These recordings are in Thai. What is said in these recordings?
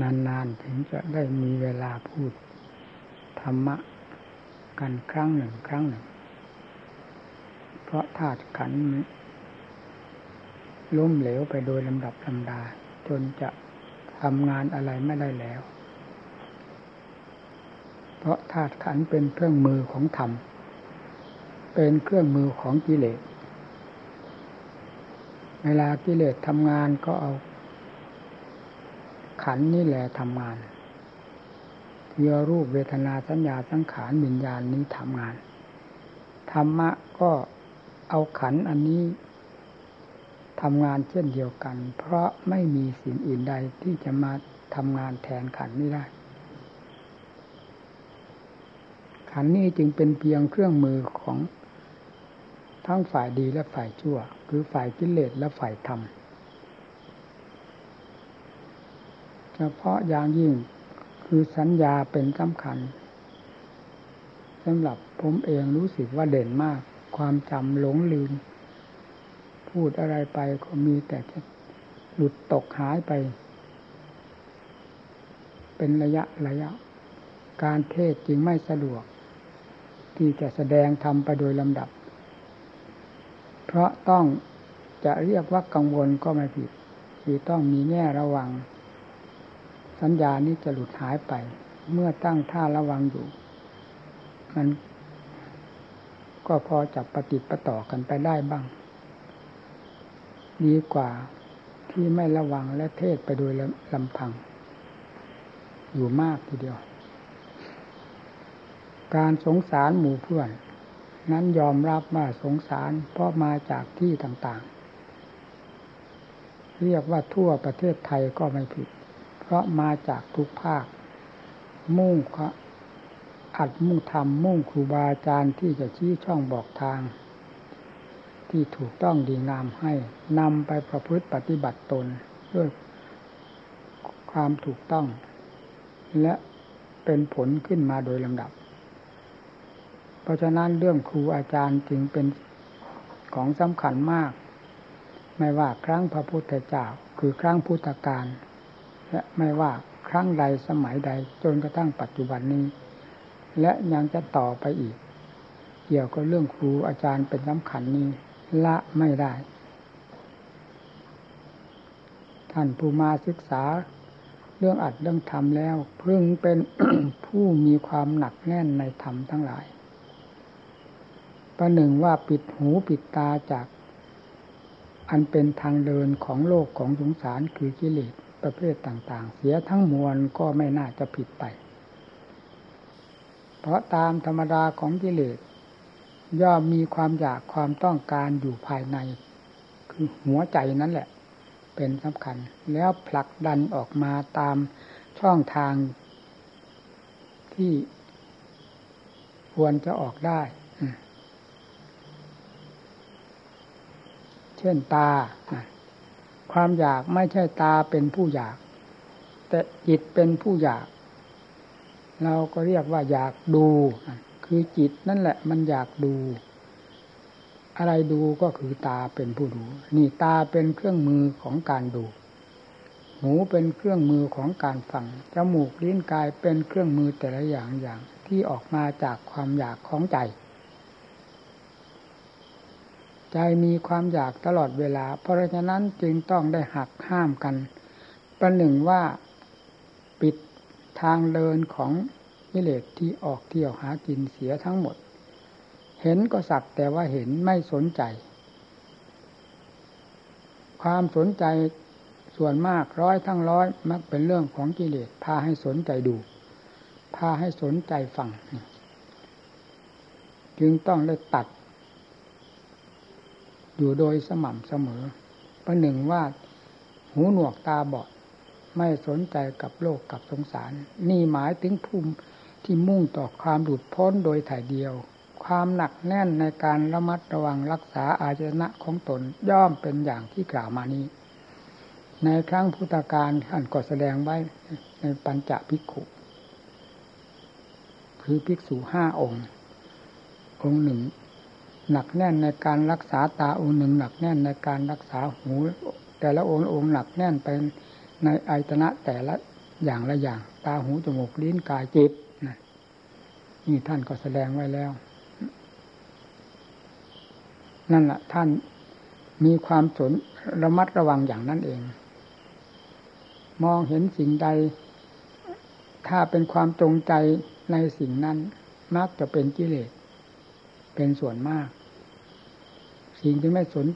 นานๆถึงจะได้มีเวลาพูด ธรรมะ กันครั้งหนึ่งครั้งหนึ่ง เพราะธาตุขันล้มเหลวไปโดยลำดับลำดา จนจะทำงานอะไรไม่ได้แล้ว เพราะธาตุขันเป็นเครื่องมือของธรรม เป็นเครื่องมือของกิเลส เวลากิเลสทำงานก็เอา ขันนี่แหละทำงานเยื่อรูปเวทนาสัญญาสังขารวิญญาณนี้ทำงาน ธรรมะก็เอาขันอันนี้ทำงานเช่นเดียวกัน เพราะไม่มีสิ่งอื่นใดที่จะมาทำงานแทนขันนี้ได้ ขันนี้จึงเป็นเพียงเครื่องมือของทั้งฝ่ายดีและฝ่ายชั่ว คือฝ่ายกิเลสและฝ่ายธรรม เฉพาะอย่างยิ่งคือสัญญาเป็นสำคัญสำหรับผมเองรู้สึกว่าเด่นมาก ความจำหลงลืม พูดอะไรไปก็มีแต่หลุดตกหายไป เป็นระยะระยะ การเทศจึงไม่สะดวก ที่จะแสดงทำไปโดยลำดับ เพราะต้องจะเรียกว่ากังวลก็ไม่ผิดคือต้องมีแง่ระวัง สัญญานี้จะหลุดหายไป เมื่อตั้งท่าระวังอยู่ มันก็พอจับปฏิปต่อกันไปได้บ้าง ดีกว่าที่ไม่ระวังและเทศไปโดยลำพัง อยู่มากทีเดียว การสงสารหมู่เพื่อน นั้นยอมรับว่าสงสารเพราะมาจากที่ต่างๆ เรียกว่าทั่วประเทศไทยก็ไม่ผิด ราะมาจากทุกภาค มุ่งอัดมุ่งทำมุ่งครูบาอาจารย์ที่จะชี้ช่องบอกทาง ที่ถูกต้องดีงามให้นำไปประพฤติปฏิบัติตนด้วยความถูกต้อง และเป็นผลขึ้นมาโดยลำดับ เพราะฉะนั้นเรื่องครูอาจารย์จึงเป็นของสำคัญมาก ไม่ว่าครั้งพระพุทธเจ้าคือครั้งพุทธกาล และไม่ว่าครั้งใดสมัยใดจนกระทั่งปัจจุบันนี้ และยังจะต่อไปอีก เกี่ยวกับเรื่องครูอาจารย์เป็นสำคัญนี้ละไม่ได้ ท่านผู้มาศึกษา เรื่องอัดเรื่องธรรมแล้วเพิ่งเป็นผู้มีความหนักแน่นในธรรมทั้งหลายประหนึ่งว่าปิดหูปิดตาจากอันเป็นทางเดินของโลกของสงสารคือกิเลส ประเภทต่าง ๆ เสียทั้งมวลก็ไม่น่าจะผิดไป เพราะตามธรรมดาของกิเลสย่อมมีความอยากความต้องการอยู่ภายใน คือหัวใจนั่นแหละ เป็นสำคัญ แล้วผลักดันออกมาตามช่องทางที่ควรจะออกได้ เช่นตา ความอยากไม่ใช่ตาเป็นผู้อยาก แต่จิตเป็นผู้อยาก เราก็เรียกว่าอยากดู คือจิตนั่นแหละมันอยากดู อะไรดูก็คือตาเป็นผู้ดู นี่ตาเป็นเครื่องมือของการดู หูเป็นเครื่องมือของการฟัง จมูกลิ้นกายเป็นเครื่องมือแต่ละอย่างอย่างที่ออกมาจากความอยากของใจ ใจมีความอยากตลอดเวลา เพราะฉะนั้นจึงต้องได้หักห้ามกัน ประหนึ่งว่าปิดทางเดินของกิเลสที่ออกเที่ยวหากินเสียทั้งหมด เห็นก็สักแต่ว่าเห็นไม่สนใจ ความสนใจส่วนมากร้อยทั้งร้อยมักเป็นเรื่องของกิเลสพาให้สนใจดู พาให้สนใจฟัง จึงต้องได้ตัด อยู่โดยสม่ำเสมอ ประหนึ่งว่าหูหนวกตาบอดไม่สนใจกับโลกกับสงสาร นี่หมายถึงภูมิที่มุ่งต่อความหลุดพ้นโดยถ่ายเดียว ความหนักแน่นในการระมัดระวังรักษาอาชนะของตนย่อมเป็นอย่างที่กล่าวมานี้ ในครั้งพุทธกาลท่านก็แสดงไว้ในปัญจภิกขุคือภิกษุห้าองค์ องค์หนึ่ง หนักแน่นในการรักษาตาองค์หนึ่งหนักแน่นในการรักษาหู แต่ละองค์องค์หนักแน่นไปในอายตนะแต่ละอย่างละอย่าง ตาหูจมูกลิ้นกายจิตนะนี่ท่านก็แสดงไว้แล้ว นั่นแหละท่านมีความสนระมัดระวังอย่างนั้นเอง มองเห็นสิ่งใด ถ้าเป็นความจงใจในสิ่งนั้นมักจะเป็นกิเลสเป็นส่วนมาก สิ่งที่ไม่สน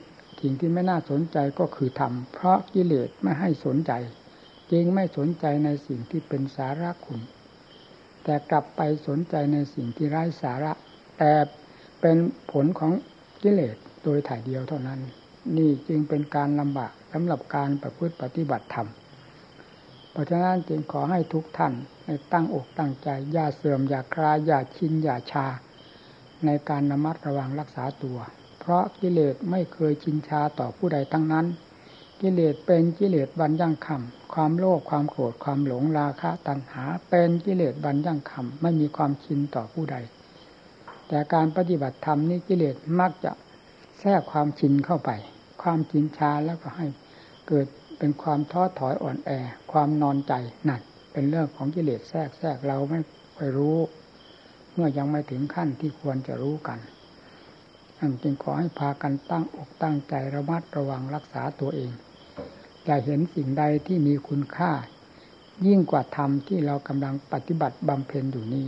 สิ่งที่ไม่น่าสนใจก็คือธรรมเพราะกิเลสไม่ให้สนใจ จึงไม่สนใจในสิ่งที่เป็นสาระคุณ แต่กลับไปสนใจในสิ่งที่ไร้สาระ แต่เป็นผลของกิเลสโดยถ่ายเดียวเท่านั้น นี่จึงเป็นการลำบากสำหรับการประพฤติปฏิบัติธรรมเพราะฉะนั้นจึงขอให้ทุกท่านในตั้งอกตั้งใจอย่าเสื่อมอย่าคลายอย่าชินอย่าชา ในการระมัดระวังรักษาตัว เพราะกิเลสไม่เคยชินชาต่อผู้ใดทั้งนั้น กิเลสเป็นกิเลสบันยั่งคำความโลภความโกรธความหลงราคะตัณหา เป็นกิเลสบันยั่งคำไม่มีความชินต่อผู้ใด แต่การปฏิบัติธรรมนี้กิเลสมักจะแทรกความชินเข้าไป ความชินชาแล้วก็ให้เกิดเป็นความท้อถอยอ่อนแอ ความนอนใจนั่นเป็นเรื่องของกิเลสแทรกแทรกเราไม่ไปรู้ เมื่อยังไม่ถึงขั้นที่ควรจะรู้กัน จึงขอให้พากันตั้งอกตั้งใจระมัดระวังรักษาตัวเอง จะเห็นสิ่งใดที่มีคุณค่า ยิ่งกว่าธรรมที่เรากำลังปฏิบัติบำเพ็ญอยู่นี้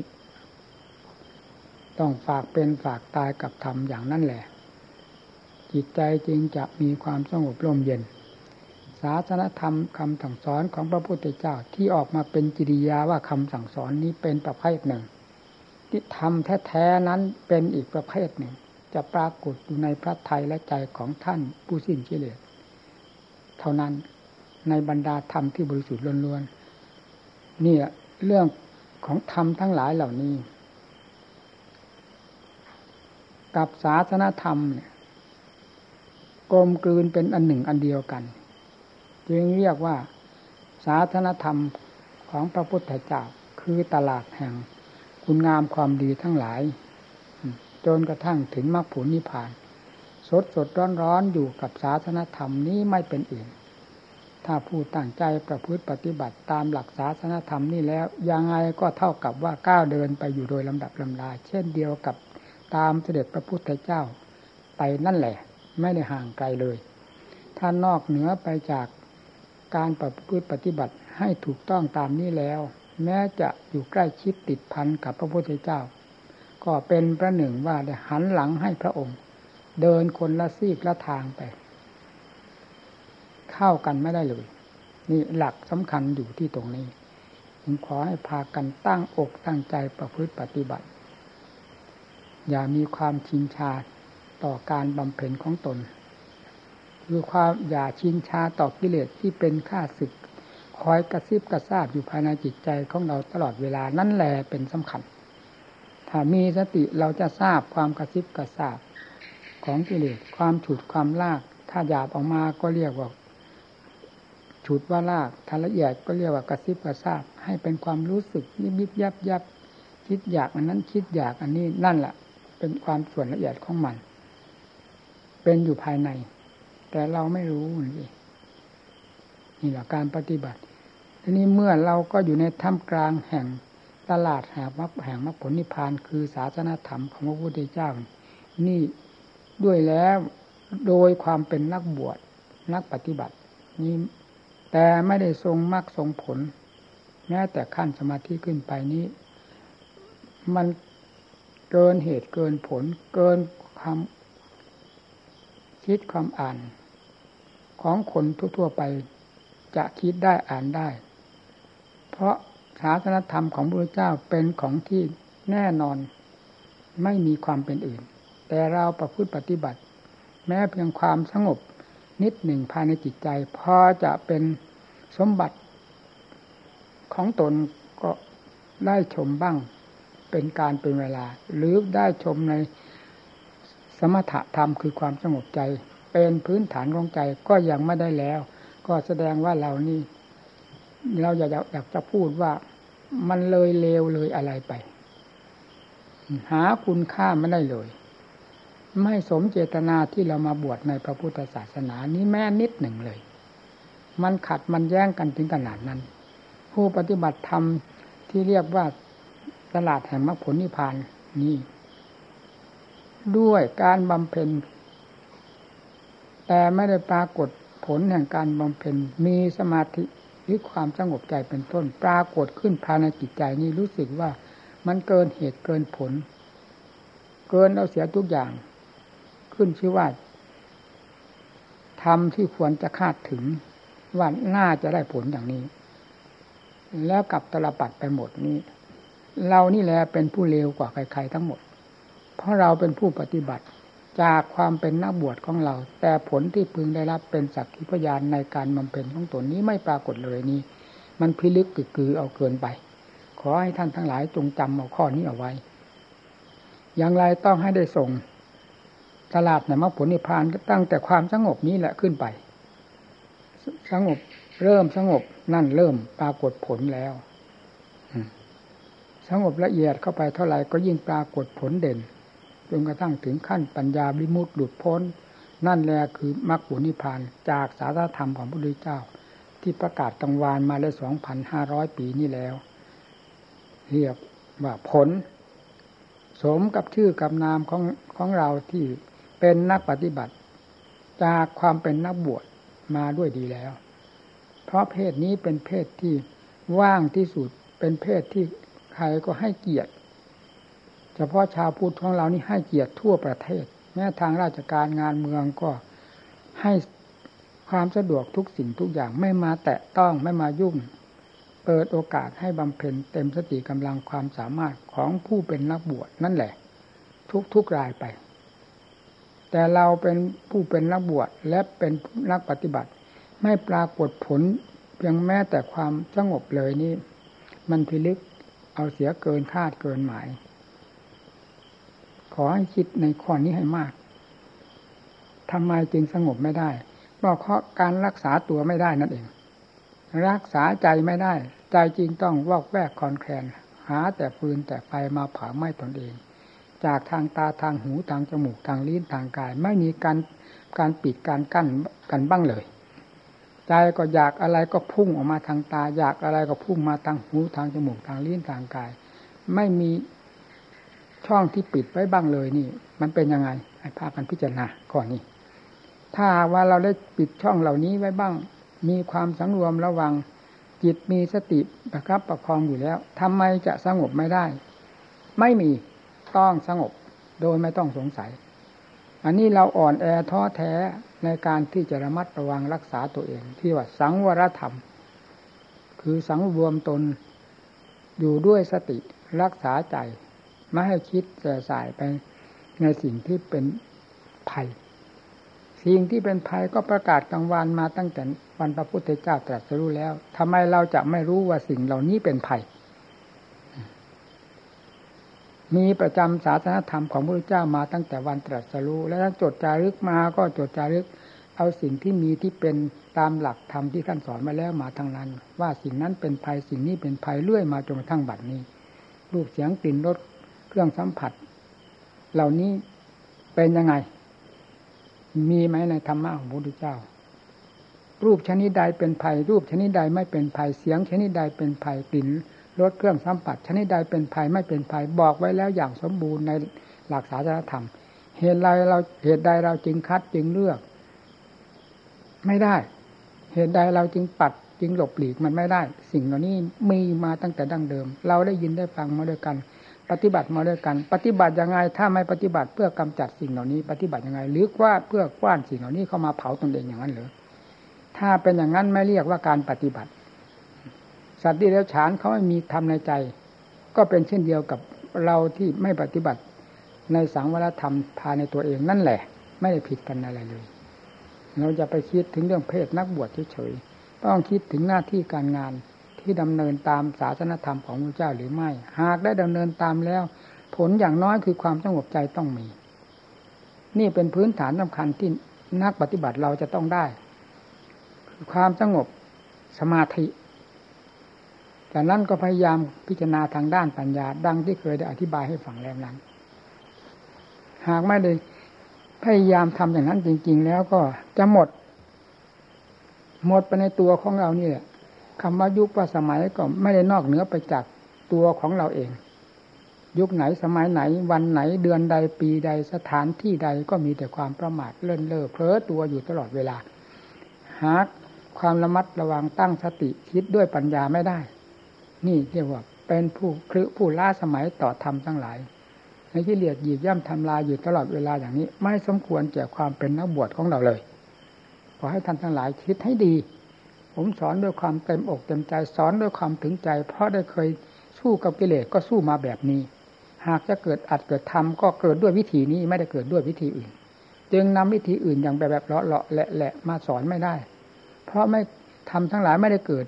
ต้องฝากเป็นฝากตายกับธรรมอย่างนั้นแหละ จิตใจจึงจะมีความสงบร่มเย็น ศาสนธรรมคำสั่งสอนของพระพุทธเจ้าที่ออกมาเป็นจิริยาว่าคำสั่งสอนนี้เป็นประเภทหนึ่งที่ทำแท้ๆนั้นเป็นอีกประเภทหนึ่ง จะปรากฏอยู่ในพระทัยและใจของท่านผู้สิ้นกิเลสเท่านั้นในบรรดาธรรมที่บริสุทธิ์ล้วนๆนี่เรื่องของธรรมทั้งหลายเหล่านี้ กับศาสนธรรมเนี่ยกลมกลืนเป็นอันหนึ่งอันเดียวกัน จึงเรียกว่า ศาสนธรรมของพระพุทธเจ้าคือตลาดแห่งคุณงามความดีทั้งหลาย จนกระทั่งถึงมรรคผลนิพพาน สดสดร้อนร้อนอยู่กับศาสนธรรมนี้ไม่เป็นอื่น ถ้าผู้ตั้งใจประพฤติปฏิบัติตามหลักศาสนธรรมนี่แล้ว ยังไงก็เท่ากับว่าก้าวเดินไปอยู่โดยลำดับลำดาเช่นเดียวกับตามเสด็จพระพุทธเจ้าไปนั่นแหละ ไม่ได้ห่างไกลเลย ถ้านอกเหนือไปจากการประพฤติปฏิบัติให้ถูกต้องตามนี้แล้ว แม้จะอยู่ใกล้ชิดติดพันกับพระพุทธเจ้า ก็เป็นประหนึ่งว่าได้หันหลังให้พระองค์ เดินคนละซีกละทางไป เข้ากันไม่ได้เลย นี่หลักสำคัญอยู่ที่ตรงนี้ผมขอให้พากันตั้งอกตั้งใจประพฤติปฏิบัติ อย่ามีความชินชาต่อการบำเพ็ญของตนคือความอย่าชินชาต่อกิเลสที่เป็นข้าศึกคอยกระซิบกระซาบอยู่ภายในจิตใจของเราตลอดเวลานั่นแหละเป็นสำคัญ ถ้ามีสติเราจะทราบความกระซิบกระซาบของกิเลสความฉุดความลาก ถ้าหยาบออกมาก็เรียกว่า ฉุดว่าลากถ้าละเอียดก็เรียกว่ากระซิบกระซาบให้เป็นความรู้สึกยิบยิบยับยับคิดอยากอันนั้นคิดอยากอันนี้นั่นแหละเป็นความส่วนละเอียดของมัน เป็นอยู่ภายใน แต่เราไม่รู้นี่นี่แหละการปฏิบัติทีนี้เมื่อเราก็อยู่ในท่ามกลางแห่ง ตลาดแห่งมรรคแห่งมรรคผลนิพพานคือศาสนาธรรมของพระพุทธเจ้า นี่ด้วยแล้วโดยความเป็นนักบวชนักปฏิบัติ นี้แต่ไม่ได้ทรงมรรคทรงผล แม้แต่ขั้นสมาธิขึ้นไปนี้ มันเกินเหตุเกินผล เกินความคิดความอ่าน ของคนทั่วๆไปจะคิดได้อ่านได้ เพราะ ศาสนธรรมของพระเจ้าเป็นของที่แน่นอนไม่มีความเป็นอื่น แต่เราประพฤติปฏิบัติ แม้เพียงความสงบนิดหนึ่งภายในจิตใจ พอจะเป็นสมบัติของตนก็ได้ชมบ้างเป็นการเป็นเวลา หรือได้ชมในสมถะธรรมคือความสงบใจ เป็นพื้นฐานของใจก็ยังไม่ได้แล้ว ก็แสดงว่าเรานี่ เราอยากอยากจะพูดว่ามันเลยเลวเลยอะไรไป หาคุณค่าไม่ได้เลย ไม่สมเจตนาที่เรามาบวชในพระพุทธศาสนานี้แม้นิดหนึ่งเลย มันขัดมันแย้งกันถึงขนาดนั้น ผู้ปฏิบัติธรรมที่เรียกว่าตลาดแห่งมรรคผลนิพพานนี้ ด้วยการบำเพ็ญ แต่ไม่ได้ปรากฏผลแห่งการบำเพ็ญมีสมาธิ หรือความสงบใจเป็นต้น ปรากฏขึ้นภายในจิตใจนี้รู้สึกว่ามันเกินเหตุเกินผล เกินเอาเสียทุกอย่าง ขึ้นชื่อว่าทำที่ควรจะคาดถึงว่าน่าจะได้ผลอย่างนี้ แล้วกับตลปัดไปหมดนี้ เรานี่แหละเป็นผู้เลวกว่าใครๆทั้งหมด เพราะเราเป็นผู้ปฏิบัติ จากความเป็นนักบวชของเรา แต่ผลที่พึงได้รับเป็นสักขีพยานในการบำเพ็ญของตนนี้ไม่ปรากฏเลยนี้ มันพิลึกกึกกือเอาเกินไป ขอให้ท่านทั้งหลายจงจำเอาข้อนี้เอาไว้ อย่างไรต้องให้ได้ส่งตลาดในมรรคผลนิพพานก็ตั้งแต่ความสงบนี้แหละขึ้นไป สงบเริ่มสงบนั่นเริ่มปรากฏผลแล้วสงบละเอียดเข้าไปเท่าไหร่ก็ยิ่งปรากฏผลเด่น จนกระทั่งถึงขั้นปัญญาบิมุตหลุดพ้น นั่นแหละคือมรรคผลนิพพานจากสาธธรรมของพระพุทธเจ้า ที่ประกาศกังวานมาได้สองพันห้าร้อยปีนี้แล้ว เรียกว่าผล สมกับชื่อกับนามของของเราที่เป็นนักปฏิบัติ จากความเป็นนักบวชมาด้วยดีแล้ว เพราะเพศนี้เป็นเพศที่ว่างที่สุดเป็นเพศที่ใครก็ให้เกียรติ เฉพาะชาวพุทธของเรานี่ให้เกียรติทั่วประเทศ แม้ทางราชการงานเมืองก็ให้ความสะดวกทุกสิ่งทุกอย่างไม่มาแตะต้องไม่มายุ่ง เปิดโอกาสให้บำเพ็ญเต็มสติกำลังความสามารถของผู้เป็นนักบวชนั่นแหละ ทุกทุกรายไป แต่เราเป็นผู้เป็นนักบวชและเป็นนักปฏิบัติ ไม่ปรากฏผลเพียงแม้แต่ความสงบเลยนี่ มันพิลึกเอาเสียเกินคาดเกินหมาย ขอให้คิดในข้อนี้ให้มากทำไมจึงสงบไม่ได้เพราะเพราะการรักษาตัวไม่ได้นั่นเอง รักษาใจไม่ได้ ใจจริงต้องวอกแวกคอนแคลนหาแต่ฟืนแต่ไฟมาเผาไหม้ตนเอง จากทางตาทางหูทางจมูกทางลิ้นทางกาย ไม่มีการการปิดการกั้นกันบ้างเลย ใจก็อยากอะไรก็พุ่งออกมาทางตา อยากอะไรก็พุ่งมาทางหูทางจมูกทางลิ้นทางกาย ไม่มี ช่องที่ปิดไว้บ้างเลยนี่ มันเป็นยังไงให้พากันพิจารณาก่อนนี้ ถ้าว่าเราได้ปิดช่องเหล่านี้ไว้บ้าง มีความสังรวมระวัง จิตมีสติประครับประคองอยู่แล้วทำไมจะสงบไม่ได้ ไม่มีต้องสงบโดยไม่ต้องสงสัย อันนี้เราอ่อนแอท้อแท้ในการที่จะระมัดระวังรักษาตัวเอง ที่ว่าสังวรธรรม คือสังรวมตนอยู่ด้วยสติรักษาใจ ไม่ให้คิดแส่สายไปในสิ่งที่เป็นภัย สิ่งที่เป็นภัยก็ประกาศกลางวันมาตั้งแต่วันพระพุทธเจ้าตรัสรู้แล้วทำไมเราจะไม่รู้ว่าสิ่งเหล่านี้เป็นภัย มีประจำศาสนธรรมของพระพุทธเจ้ามาตั้งแต่วันตรัสรู้ และถ้าจดจารึกมาก็จดจารึกเอาสิ่งที่มีที่เป็นตามหลักธรรมที่ท่านสอนมาแล้วมาทางนั้น ว่าสิ่งนั้นเป็นภัยสิ่งนี้เป็นภัยเรื่อยมาจนกระทั่งบัดนี้ รูปเสียงกลิ่นรส เครื่องสัมผัส เหล่านี้เป็นยังไง มีไหมในธรรมะของพระพุทธเจ้า รูปชนิดใดเป็นภัย รูปชนิดใดไม่เป็นภัยเสียง ชนิดใดเป็นภัยกลิ่นรสเครื่องสัมผัส ชนิดใดเป็นภัยไม่เป็นภัยบอกไว้แล้วอย่างสมบูรณ์ในหลักศาสนธรรม เหตุใดเราเหตุใดเราจึงคัดจึงเลือก ไม่ได้ เหตุใดเราจึงปัดจึงหลบหลีกมันไม่ได้ สิ่งเหล่านี้มีมาตั้งแต่ดั้งเดิม เราได้ยินได้ฟังมาด้วยกัน ปฏิบัติมาด้วยกัน ปฏิบัติยังไงถ้าไม่ปฏิบัติเพื่อกำจัดสิ่งเหล่านี้ ปฏิบัติยังไง หรือว่าเพื่อกว้านสิ่งเหล่านี้เข้ามาเผาตนเองอย่างนั้นหรือถ้าเป็นอย่างนั้นไม่เรียกว่าการปฏิบัติ สัตว์ที่เลี้ยวฉานเขาไม่มีทำในใจ ก็เป็นเช่นเดียวกับเราที่ไม่ปฏิบัติ ในสังวรธรรมภายในตัวเองนั่นแหละ ไม่ได้ผิดกันอะไรเลย เราจะไปคิดถึงเรื่องเพศนักบวชเฉยๆต้องคิดถึงหน้าที่การงาน ที่ดำเนินตามศาสนธรรมของพระเจ้าหรือไม่ หากได้ดำเนินตามแล้ว ผลอย่างน้อยคือความสงบใจต้องมี นี่เป็นพื้นฐานสาคัญที่นักปฏิบัติเราจะต้องได้คือความสงบสมาธิแต่นั้นก็พยายามพิจารณาทางด้านปัญญา ดังที่เคยได้อธิบายให้ฟังแล้วนั้น หากไม่ได้พยายามทำอย่างนั้นจริง ๆ แล้วก็จะหมด หมดไปในตัวของเรานี่แหละ คำว่ายุคว่าสมัยก็ไม่ได้นอกเหนือไปจากตัวของเราเอง ยุคไหนสมัยไหน วันไหนเดือนใดปีใดสถานที่ใดก็มีแต่ความประมาทเลื่นเล่อเพ้อตัวอยู่ตลอดเวลา หากความระมัดระวังตั้งสติคิดด้วยปัญญาไม่ได้ นี่เรียกว่าเป็นผู้ครือผู้ล่าสมัยต่อธรรมทั้งหลายในที่เลียดหยีบย่ำทำลายอยู่ตลอดเวลาอย่างนี้ ไม่สมควรแก่ความเป็นนักบวชของเราเลยขอให้ท่านทั้งหลายคิดให้ดี ผมสอนด้วยความเต็มอกเต็มใจ สอนด้วยความถึงใจ เพราะได้เคยสู้กับกิเลสก็สู้มาแบบนี้ หากจะเกิดอัดเกิดทำก็เกิดด้วยวิธีนี้ไม่ได้เกิดด้วยวิธีอื่น จึงนำวิธีอื่นอย่างแบบแบบเลาะเลาะแหละแหละมาสอนไม่ได้ เพราะไม่ทำทั้งหลายไม่ได้เกิด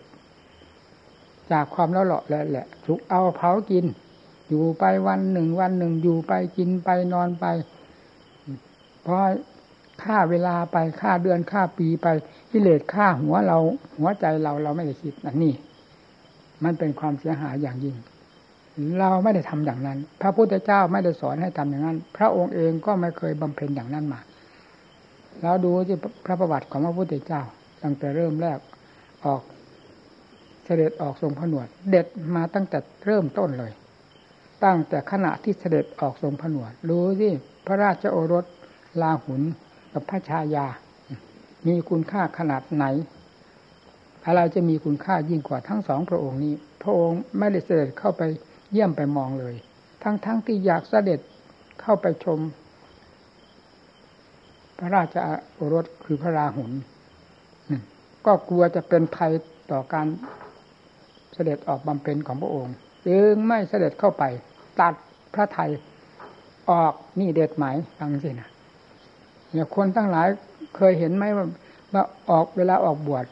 จากความเลาะเลาะแหละแหละทุกเอาเผากิน อยู่ไปวันหนึ่งวันหนึ่งอยู่ไปกินไปนอนไป เพราะค่าเวลาไปค่าเดือนค่าปีไป กิเลสค่าหัวเรา หัวใจเราเราไม่ได้คิดอันนี้มันเป็นความเสียหายอย่างยิ่ง เราไม่ได้ทำอย่างนั้น พระพุทธเจ้าไม่ได้สอนให้ทำอย่างนั้น พระองค์เองก็ไม่เคยบำเพ็ญอย่างนั้นมาเราดูที่พระประวัติของพระพุทธเจ้าตั้งแต่เริ่มแรกออกเสด็จออกทรงผนวด เด็ดมาตั้งแต่เริ่มต้นเลย ตั้งแต่ขณะที่เสด็จออกทรงผนวด รู้ที่พระราชโอรสลาหุนกับพระชายา มีคุณค่าขนาดไหน อะไรจะมีคุณค่ายิ่งกว่าทั้งสองพระองค์นี้ พระองค์ไม่ได้เสด็จเข้าไปเยี่ยมไปมองเลย ทั้งๆทที่อยากเสด็จเข้าไปชม พระราชโอรสคือพระราหุลก็กลัวจะเป็นภัยต่อการเสด็จออกบำเพ็ญของพระองค์จึงไม่เสด็จเข้าไป ตัดพระไทยออกนี่เด็ดหมายฟังสินะเนี่ยคนทั้งหลาย เคยเห็นไหมว่าว่าออกเวลาออกบวช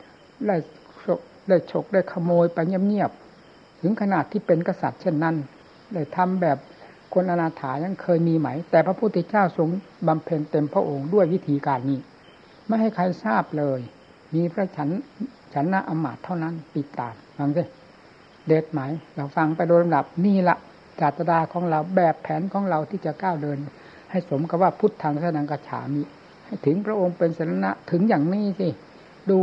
ได้ฉกได้ฉกได้ขโมยไปเงียบๆถึงขนาดที่เป็นกษัตริย์เช่นนั้นได้ทำแบบคนอนาถายังเคยมีไหม แต่พระพุทธเจ้าทรงบำเพ็ญเต็มพระองค์ด้วยวิธีการนี้ ไม่ให้ใครทราบเลย มีพระฉันฉันนะอมาตเท่านั้นปิดตามฟังสิเด็ดไหมเราฟังไปโดยลำดับนี่ละจาตดาของเราแบบแผนของเราที่จะก้าวเดิน ให้สมกับว่าพุทธังสนังกระฉามิ ให้ถึงพระองค์เป็นสนะถึงอย่างนี้สิดู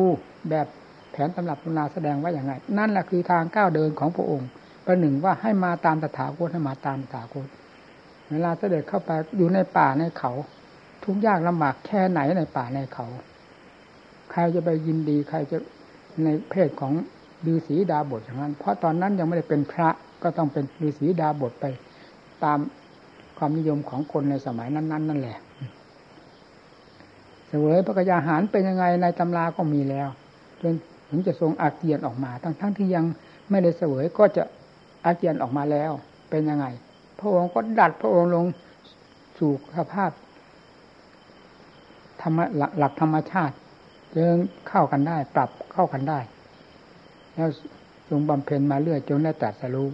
แบบแผนตำรับตุนาแสดงว่าอย่างไงนั่นแหละคือทางก้าวเดินของพระองค์ ประหนึ่งว่าให้มาตามตถาคตให้มาตามตถาคตเวลาเสด็จเข้าไปอยู่ในป่าในเขา ทุกยากลำบากแค่ไหนในป่าในเขา ใครจะไปยินดีใครจะในเพศของฤาษีดาบทอย่างนั้น เพราะตอนนั้นยังไม่ได้เป็นพระก็ต้องเป็นฤาษีดาบทไป ตามความนิยมของคนในสมัยนั้น ๆ นั่นแหละ สวยพระกยาหารเป็นยังไงในตำราก็มีแล้ว จนถึงจะทรงอาเกียนออกมา ทั้งๆทที่ยังไม่ได้เสวยก็จะอาเกียนออกมาแล้ว เป็นยังไง พระองค์ก็ดัดพระองค์ลงสู่สภาพธรรมหลักธรรมชาติจึงเข้ากันได้ ปรับเข้ากันได้ แล้วทรงบำเพ็ญมาเรื่อยจนได้ตรัสรู้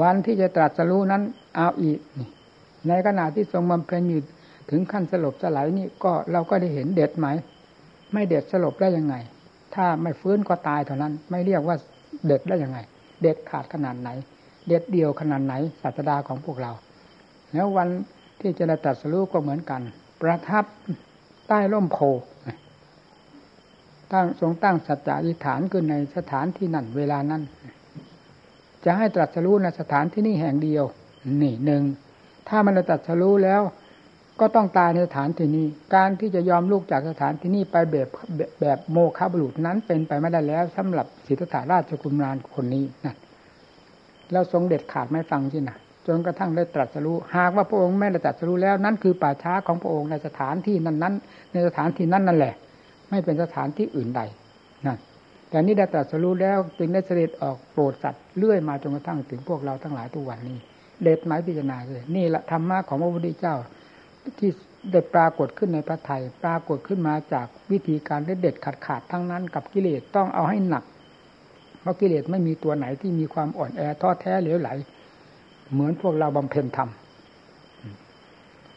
วันที่จะตรัสรู้นั้น เอาอีกในขณะที่ทรงบำเพ็ญอยู่ ถึงขั้นสลบสลายนี่ก็เราก็ได้เห็นเด็ดไหม ไม่เด็ดสลบได้ยังไง ถ้าไม่ฟื้นก็ตายเท่านั้น ไม่เรียกว่าเด็ดได้ยังไง เด็ดขาดขนาดไหน เด็ดเดียวขนาดไหนศาสดาของพวกเรา แล้ววันที่จะตรัสรู้ก็เหมือนกัน ประทับใต้ร่มโพตั้งทรงตั้งสัจจะอิฐานขึ้นในสถานที่นั่นเวลานั้น จะให้ตรัสรู้ในสถานที่นี่แห่งเดียว นี่หนึ่งถ้ามันตรัสรู้แล้ว ก็ต้องตายในสถานที่นี้ การที่จะยอมลูกจากสถานที่นี้ไปแบบแบบโมฆะบุรุษนั้นเป็นไปไม่ได้แล้วสำหรับสิทธัตถาราชกุมารคนนี้นะแล้วทรงเด็ดขาดไม่ฟังที่นะจนกระทั่งได้ตรัสรู้หากว่าพระองค์ไม่ได้ตรัสรู้แล้วนั่นคือป่าช้าของพระองค์ในสถานที่นั้นนั้นในสถานที่นั้นนั่นแหละ ไม่เป็นสถานที่อื่นใดนั่นแต่นี้ได้ตรัสรู้แล้วจึงได้เสด็จออกโปรดสัตว์เลื่อยมาจนกระทั่งถึงพวกเราทั้งหลายทุกวันนี้เด็ดหมายพิจารณาเลยนี่แหละธรรมะของพระพุทธเจ้า ที่ได้ปรากฏขึ้นในพระไทยปรากฏขึ้นมาจากวิธีการได้เด็ดขาดขาดทั้งนั้นกับกิเลสต้องเอาให้หนัก เพราะกิเลสไม่มีตัวไหนที่มีความอ่อนแอท้อแท้เหลวไหล เหมือนพวกเราบำเพ็ญธรรม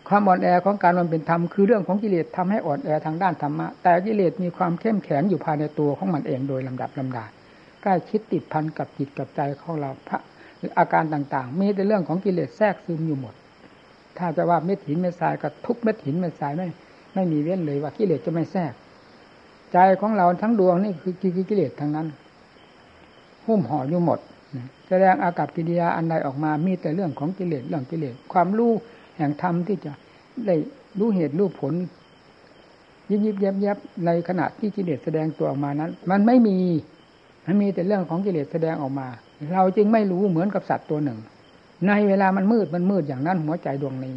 ความอ่อนแอของการมันเป็นธรรมคือเรื่องของกิเลสทำให้อ่อนแอทางด้านธรรมะแต่กิเลสมีความเข้มแข็งอยู่ภายในตัวของมันเองโดยลำดับลำดาใกล้ชิดติดพันกับจิตกับใจของเราพระอาการต่างๆ มีแต่เรื่องของกิเลสแทรกซึมอยู่หมด ถ้าจะว่าเม็ดหินเม็ดทรายกับทุกเม็ดหินเม็ดทรายไม่ไม่มีเว้นเลยว่ากิเลสจะไม่แทรก ใจของเราทั้งดวงนี่คือกิเลสทั้งนั้นหุ้มห่ออยู่หมดแสดงอากับกิริยาอันใดออกมา มีแต่เรื่องของกิเลสเรื่องกิเลสความรู้แห่งธรรมที่จะได้รู้เหตุรู้ผล ยิบยิบแยบแยบในขณะที่กิเลสแสดงตัวออกมานั้น มันไม่มีมันมีแต่เรื่องของกิเลสแสดงออกมา เราจึงไม่รู้เหมือนกับสัตว์ตัวหนึ่ง ในเวลามันมืดมันมืดอย่างนั้นหัวใจดวงนี้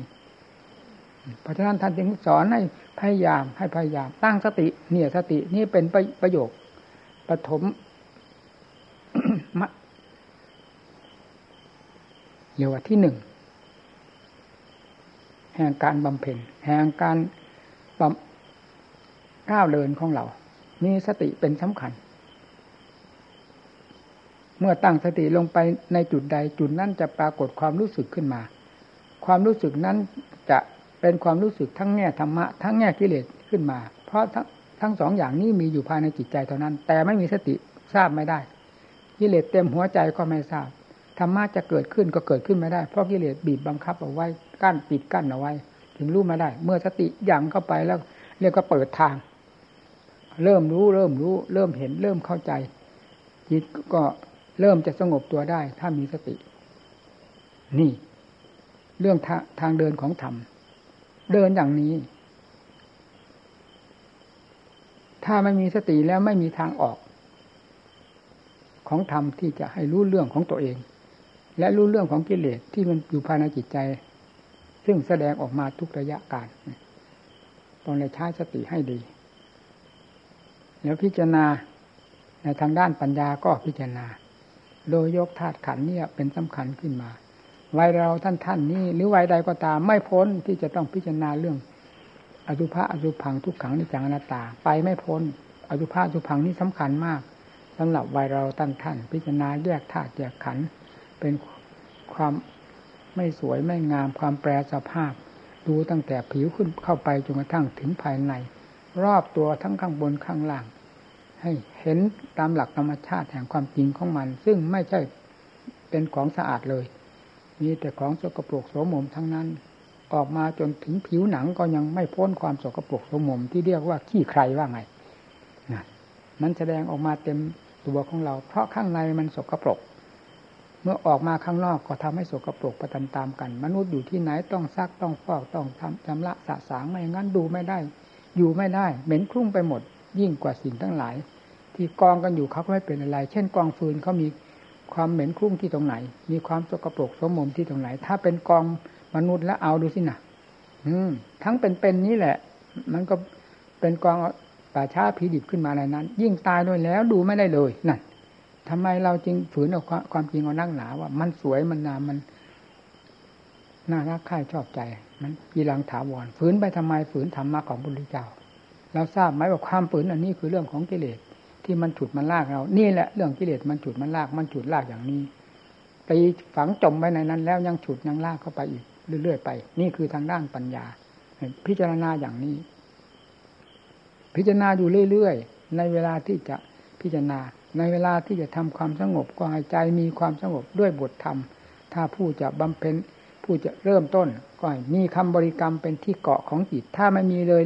เพราะฉะนั้นท่านจึงสอนให้พยายามให้พยายามตั้งสติ เนี่ยสตินี่เป็นประโยคปฐมเรียกว่าที่หนึ่งแห่งการบำเพ็ญแห่งการก้าวเดินของเรา มีสติเป็นสำคัญ เมื่อตั้งสติลงไปในจุดใดจุดนั้นจะปรากฏความรู้สึกขึ้นมา ความรู้สึกนั้นจะเป็นความรู้สึกทั้งแง่ธรรมะทั้งแง่กิเลสขึ้นมา เพราะทั้งทั้งสองอย่างนี้มีอยู่ภายในจิตใจเท่านั้น แต่ไม่มีสติทราบไม่ได้กิเลสเต็มหัวใจก็ไม่ทราบธรรมะจะเกิดขึ้นก็เกิดขึ้นไม่ได้เพราะกิเลสบีบบังคับเอาไว้กั้นปิดกั้นเอาไว้ ถึงรู้มาได้ เมื่อสติยังเข้าไปแล้ว เรียกว่าเปิดทาง เริ่มรู้เริ่มรู้ เริ่มเห็นเริ่มเข้าใจจิตก็ เริ่มจะสงบตัวได้ ถ้ามีสติ นี่ เรื่องทาทางเดินของธรรม เดินอย่างนี้ ถ้าไม่มีสติแล้วไม่มีทางออก ของธรรมที่จะให้รู้เรื่องของตัวเอง และรู้เรื่องของกิเลสที่มันอยู่ภายในจิตใจ ซึ่งแสดงออกมาทุกระยะการต้องเลยใช้สติให้ดีแล้วพิจารณาในทางด้านปัญญาก็พิจารณา โดยยกธาตุขันเนี่ยเป็นสำคัญขึ้นมา วัยเราท่านท่านนี้หรือวัยใดก็ตามไม่พ้นที่จะต้องพิจารณาเรื่อง อสุภะอสุพังทุกขังในจังอนัตตา ไปไม่พ้น อสุภะอสุพังนี่สำคัญมากสำหรับวัยเราท่านท่าน พิจารณาแยกธาตุแยกขันธ์เป็นความไม่สวยไม่งามความแปรสภาพ ดูตั้งแต่ผิวขึ้นเข้าไปจนกระทั่งถึงภายใน รอบตัวทั้งข้างบนข้างล่าง ให้เห็นตามหลักธรรมชาติแห่งความจริงของมัน ซึ่งไม่ใช่เป็นของสะอาดเลย มีแต่ของสกปรกโสมมทั้งนั้น ออกมาจนถึงผิวหนังก็ยังไม่พ้นความสกปรกโสมมที่เรียกว่าขี้ใครว่าไงนะมันแสดงออกมาเต็มตัวของเรา เพราะข้างในมันสกปรก เมื่อออกมาข้างนอกก็ทำให้สกปรกประตามกัน มนุษย์อยู่ที่ไหนต้องซักต้องฟอกต้องทำชำระสะสางไม่งั้นดูไม่ได้ อยู่ไม่ได้ เหม็นคลุ้งไปหมด ยิ่งกว่าสิ่งทั้งหลาย ที่กองกันอยู่เขาไม่เป็นอะไร เช่นกองฟืนเขามีความเหม็นคลุ้งที่ตรงไหน มีความสกปรกสมมมที่ตรงไหน ถ้าเป็นกองมนุษย์แล้วเอาดูสินะอืม ทั้งเป็นๆนนี้แหละ มันก็เป็นกองป่าช้าผีดิบขึ้นมาในนั้น ยิ่งตายด้วยแล้วดูไม่ได้เลยนั่นทำไมเราจึงฝืนเอาความจริงเอานั่งหนาว่า มันสวยมันงามมันน่ารักใคร่ชอบใจ มันกีรังถาวรฝืนไปทำไมฝืนธรรมะของบุรุษเจ้า เราทราบไหมว่าความฝืนอันนี้คือเรื่องของกิเลสที่มันฉุดมันลากเรา นี่แหละเรื่องกิเลสมันฉุดมันลาก มันฉุดลากอย่างนี้ไปฝังจมไว้ในนั้น แล้วยังฉุดยังลากเข้าไปอีกเรื่อยๆไป นี่คือทางด้านปัญญา พิจารณาอย่างนี้ พิจารณาอยู่เรื่อยๆในเวลาที่จะพิจารณา ในเวลาที่จะทำความสงบก็ให้ใจมีความสงบด้วยบทธรรม ถ้าผู้จะบำเพ็ญผู้จะเริ่มต้นก็มีคำบริกรรมเป็นที่เกาะของจิตถ้าไม่มีเลย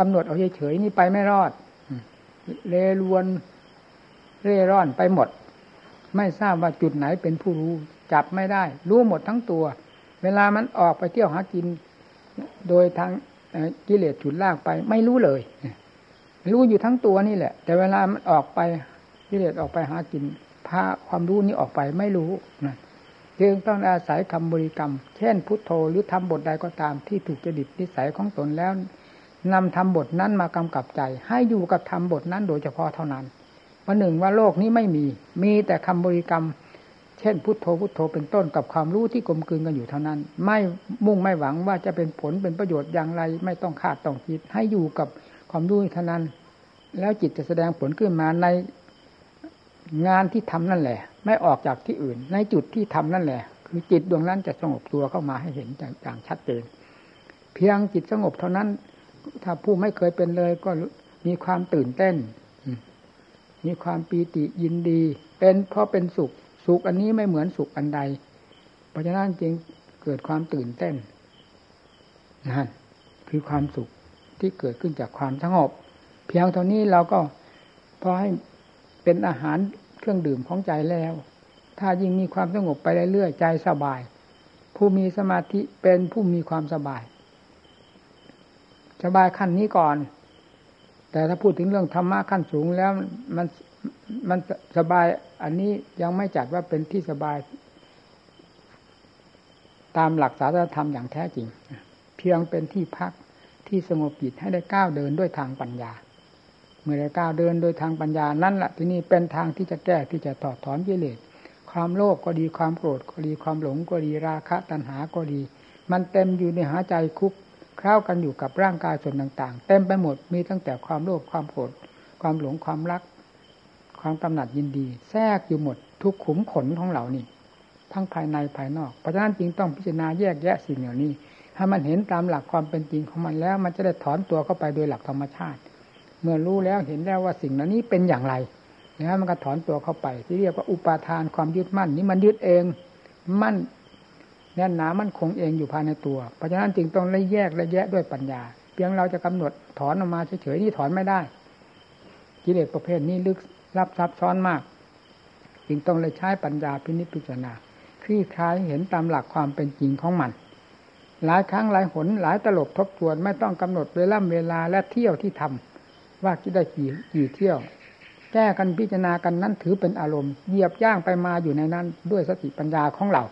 กำหนดเอาเฉยๆนี่ไปไม่รอดเลรวน เร่ร่อนไปหมด ไม่ทราบว่าจุดไหนเป็นผู้รู้ จับไม่ได้ รู้หมดทั้งตัว เวลามันออกไปเที่ยวหากิน โดยทางกิเลสฉุดลากไป ไม่รู้เลยรู้อยู่ทั้งตัวนี่แหละ แต่เวลามันออกไปกิเลสออกไปหากินพาความรู้นี้ออกไปไม่รู้นะจึงต้องอาศัยคำบริกรรม เช่นพุทโธหรือทำบทใดก็ตามที่ถูกจดิตนิสัยของตนแล้ว นำทำบทนั้นมากำกับใจ ให้อยู่กับทำบทนั้นโดยเฉพาะเท่านั้นวันหนึ่งว่าโลกนี้ไม่มี มีแต่คำบริกรรม เช่นพุทโธพุทโธเป็นต้นกับความรู้ที่กลมกลืนกันอยู่เท่านั้น ไม่มุ่งไม่หวังว่าจะเป็นผลเป็นประโยชน์อย่างไร ไม่ต้องคาดต้องคิด ให้อยู่กับความรู้เท่านั้น แล้วจิตจะแสดงผลขึ้นมาในงานที่ทำนั่นแหละ ไม่ออกจากที่อื่น ในจุดที่ทำนั่นแหละ คือจิตดวงนั้นจะสงบตัวเข้ามาให้เห็นอย่างชัดเจน เพียงจิตสงบเท่านั้น ถ้าผู้ไม่เคยเป็นเลยก็มีความตื่นเต้น มีความปีติยินดี เป็นเพราะเป็นสุข สุขอันนี้ไม่เหมือนสุขอันใด เพราะฉะนั้นจึงเกิดความตื่นเต้นนั่นคือความสุขที่เกิดขึ้นจากความสงบ เพียงเท่านี้เราก็พอให้เป็นอาหารเครื่องดื่มของใจแล้ว ถ้ายิ่งมีความสงบไปเรื่อยๆใจสบาย ผู้มีสมาธิเป็นผู้มีความสบาย สบายขั้นนี้ก่อน แต่ถ้าพูดถึงเรื่องธรรมะขั้นสูงแล้วมันมันสบาย อันนี้ยังไม่จัดว่าเป็นที่สบาย ตามหลักศาสนธรรมอย่างแท้จริง เพียงเป็นที่พักที่สงบจิตให้ได้ก้าวเดินด้วยทางปัญญา เมื่อได้ก้าวเดินโดยทางปัญญานั่นแหละที่นี่เป็นทางที่จะแก้ที่จะถอดถอนกิเลสความโลภก็ดีความโกรธก็ดีความหลงก็ดีราคะตัณหาก็ดี มันเต็มอยู่ในหาใจคุก คล้ากันอยู่กับร่างกายส่วนต่าง ๆ เต็มไปหมดมีตั้งแต่ความโลภความโกรธความหลงความรัก ความกำหนัดยินดี แทรกอยู่หมดทุกขุมขนของเหล่านี้ทั้งภายในภายนอกเพราะฉะนั้นจึงต้องพิจารณาแยกแยะสิ่งเหล่านี้ถ้ามันเห็นตามหลักความเป็นจริงของมันแล้ว มันจะได้ถอนตัวเข้าไปโดยหลักธรรมชาติ เมื่อรู้แล้วเห็นแล้วว่าสิ่งเหล่านี้เป็นอย่างไรแล้วมันก็ถอนตัวเข้าไป ที่เรียกว่าอุปาทานความยึดมั่น นี้มันยึดเอง มั่น แน่นหนามันคงเองอยู่ภายในตัว เพราะฉะนั้นจึงต้องละแยกละแยะด้วยปัญญา เพียงเราจะกำหนดถอนออกมาเฉยๆนี่ถอนไม่ได้ กิเลสประเภทนี้ลึกลับซับซ้อนมาก จึงต้องเลยใช้ปัญญาพินิจพิจารณาคลี่คลายเห็นตามหลักความเป็นจริงของมัน หลายครั้งหลายหนหลายตลบทบทวนไม่ต้องกำหนดเวลาเวลาและเที่ยวที่ทำว่าจะได้กี่กี่เที่ยวแก้กันพิจารณากันนั้นถือเป็นอารมณ์เหยียบย่างไปมาอยู่ในนั้น ด้วยสติปัญญาของเรา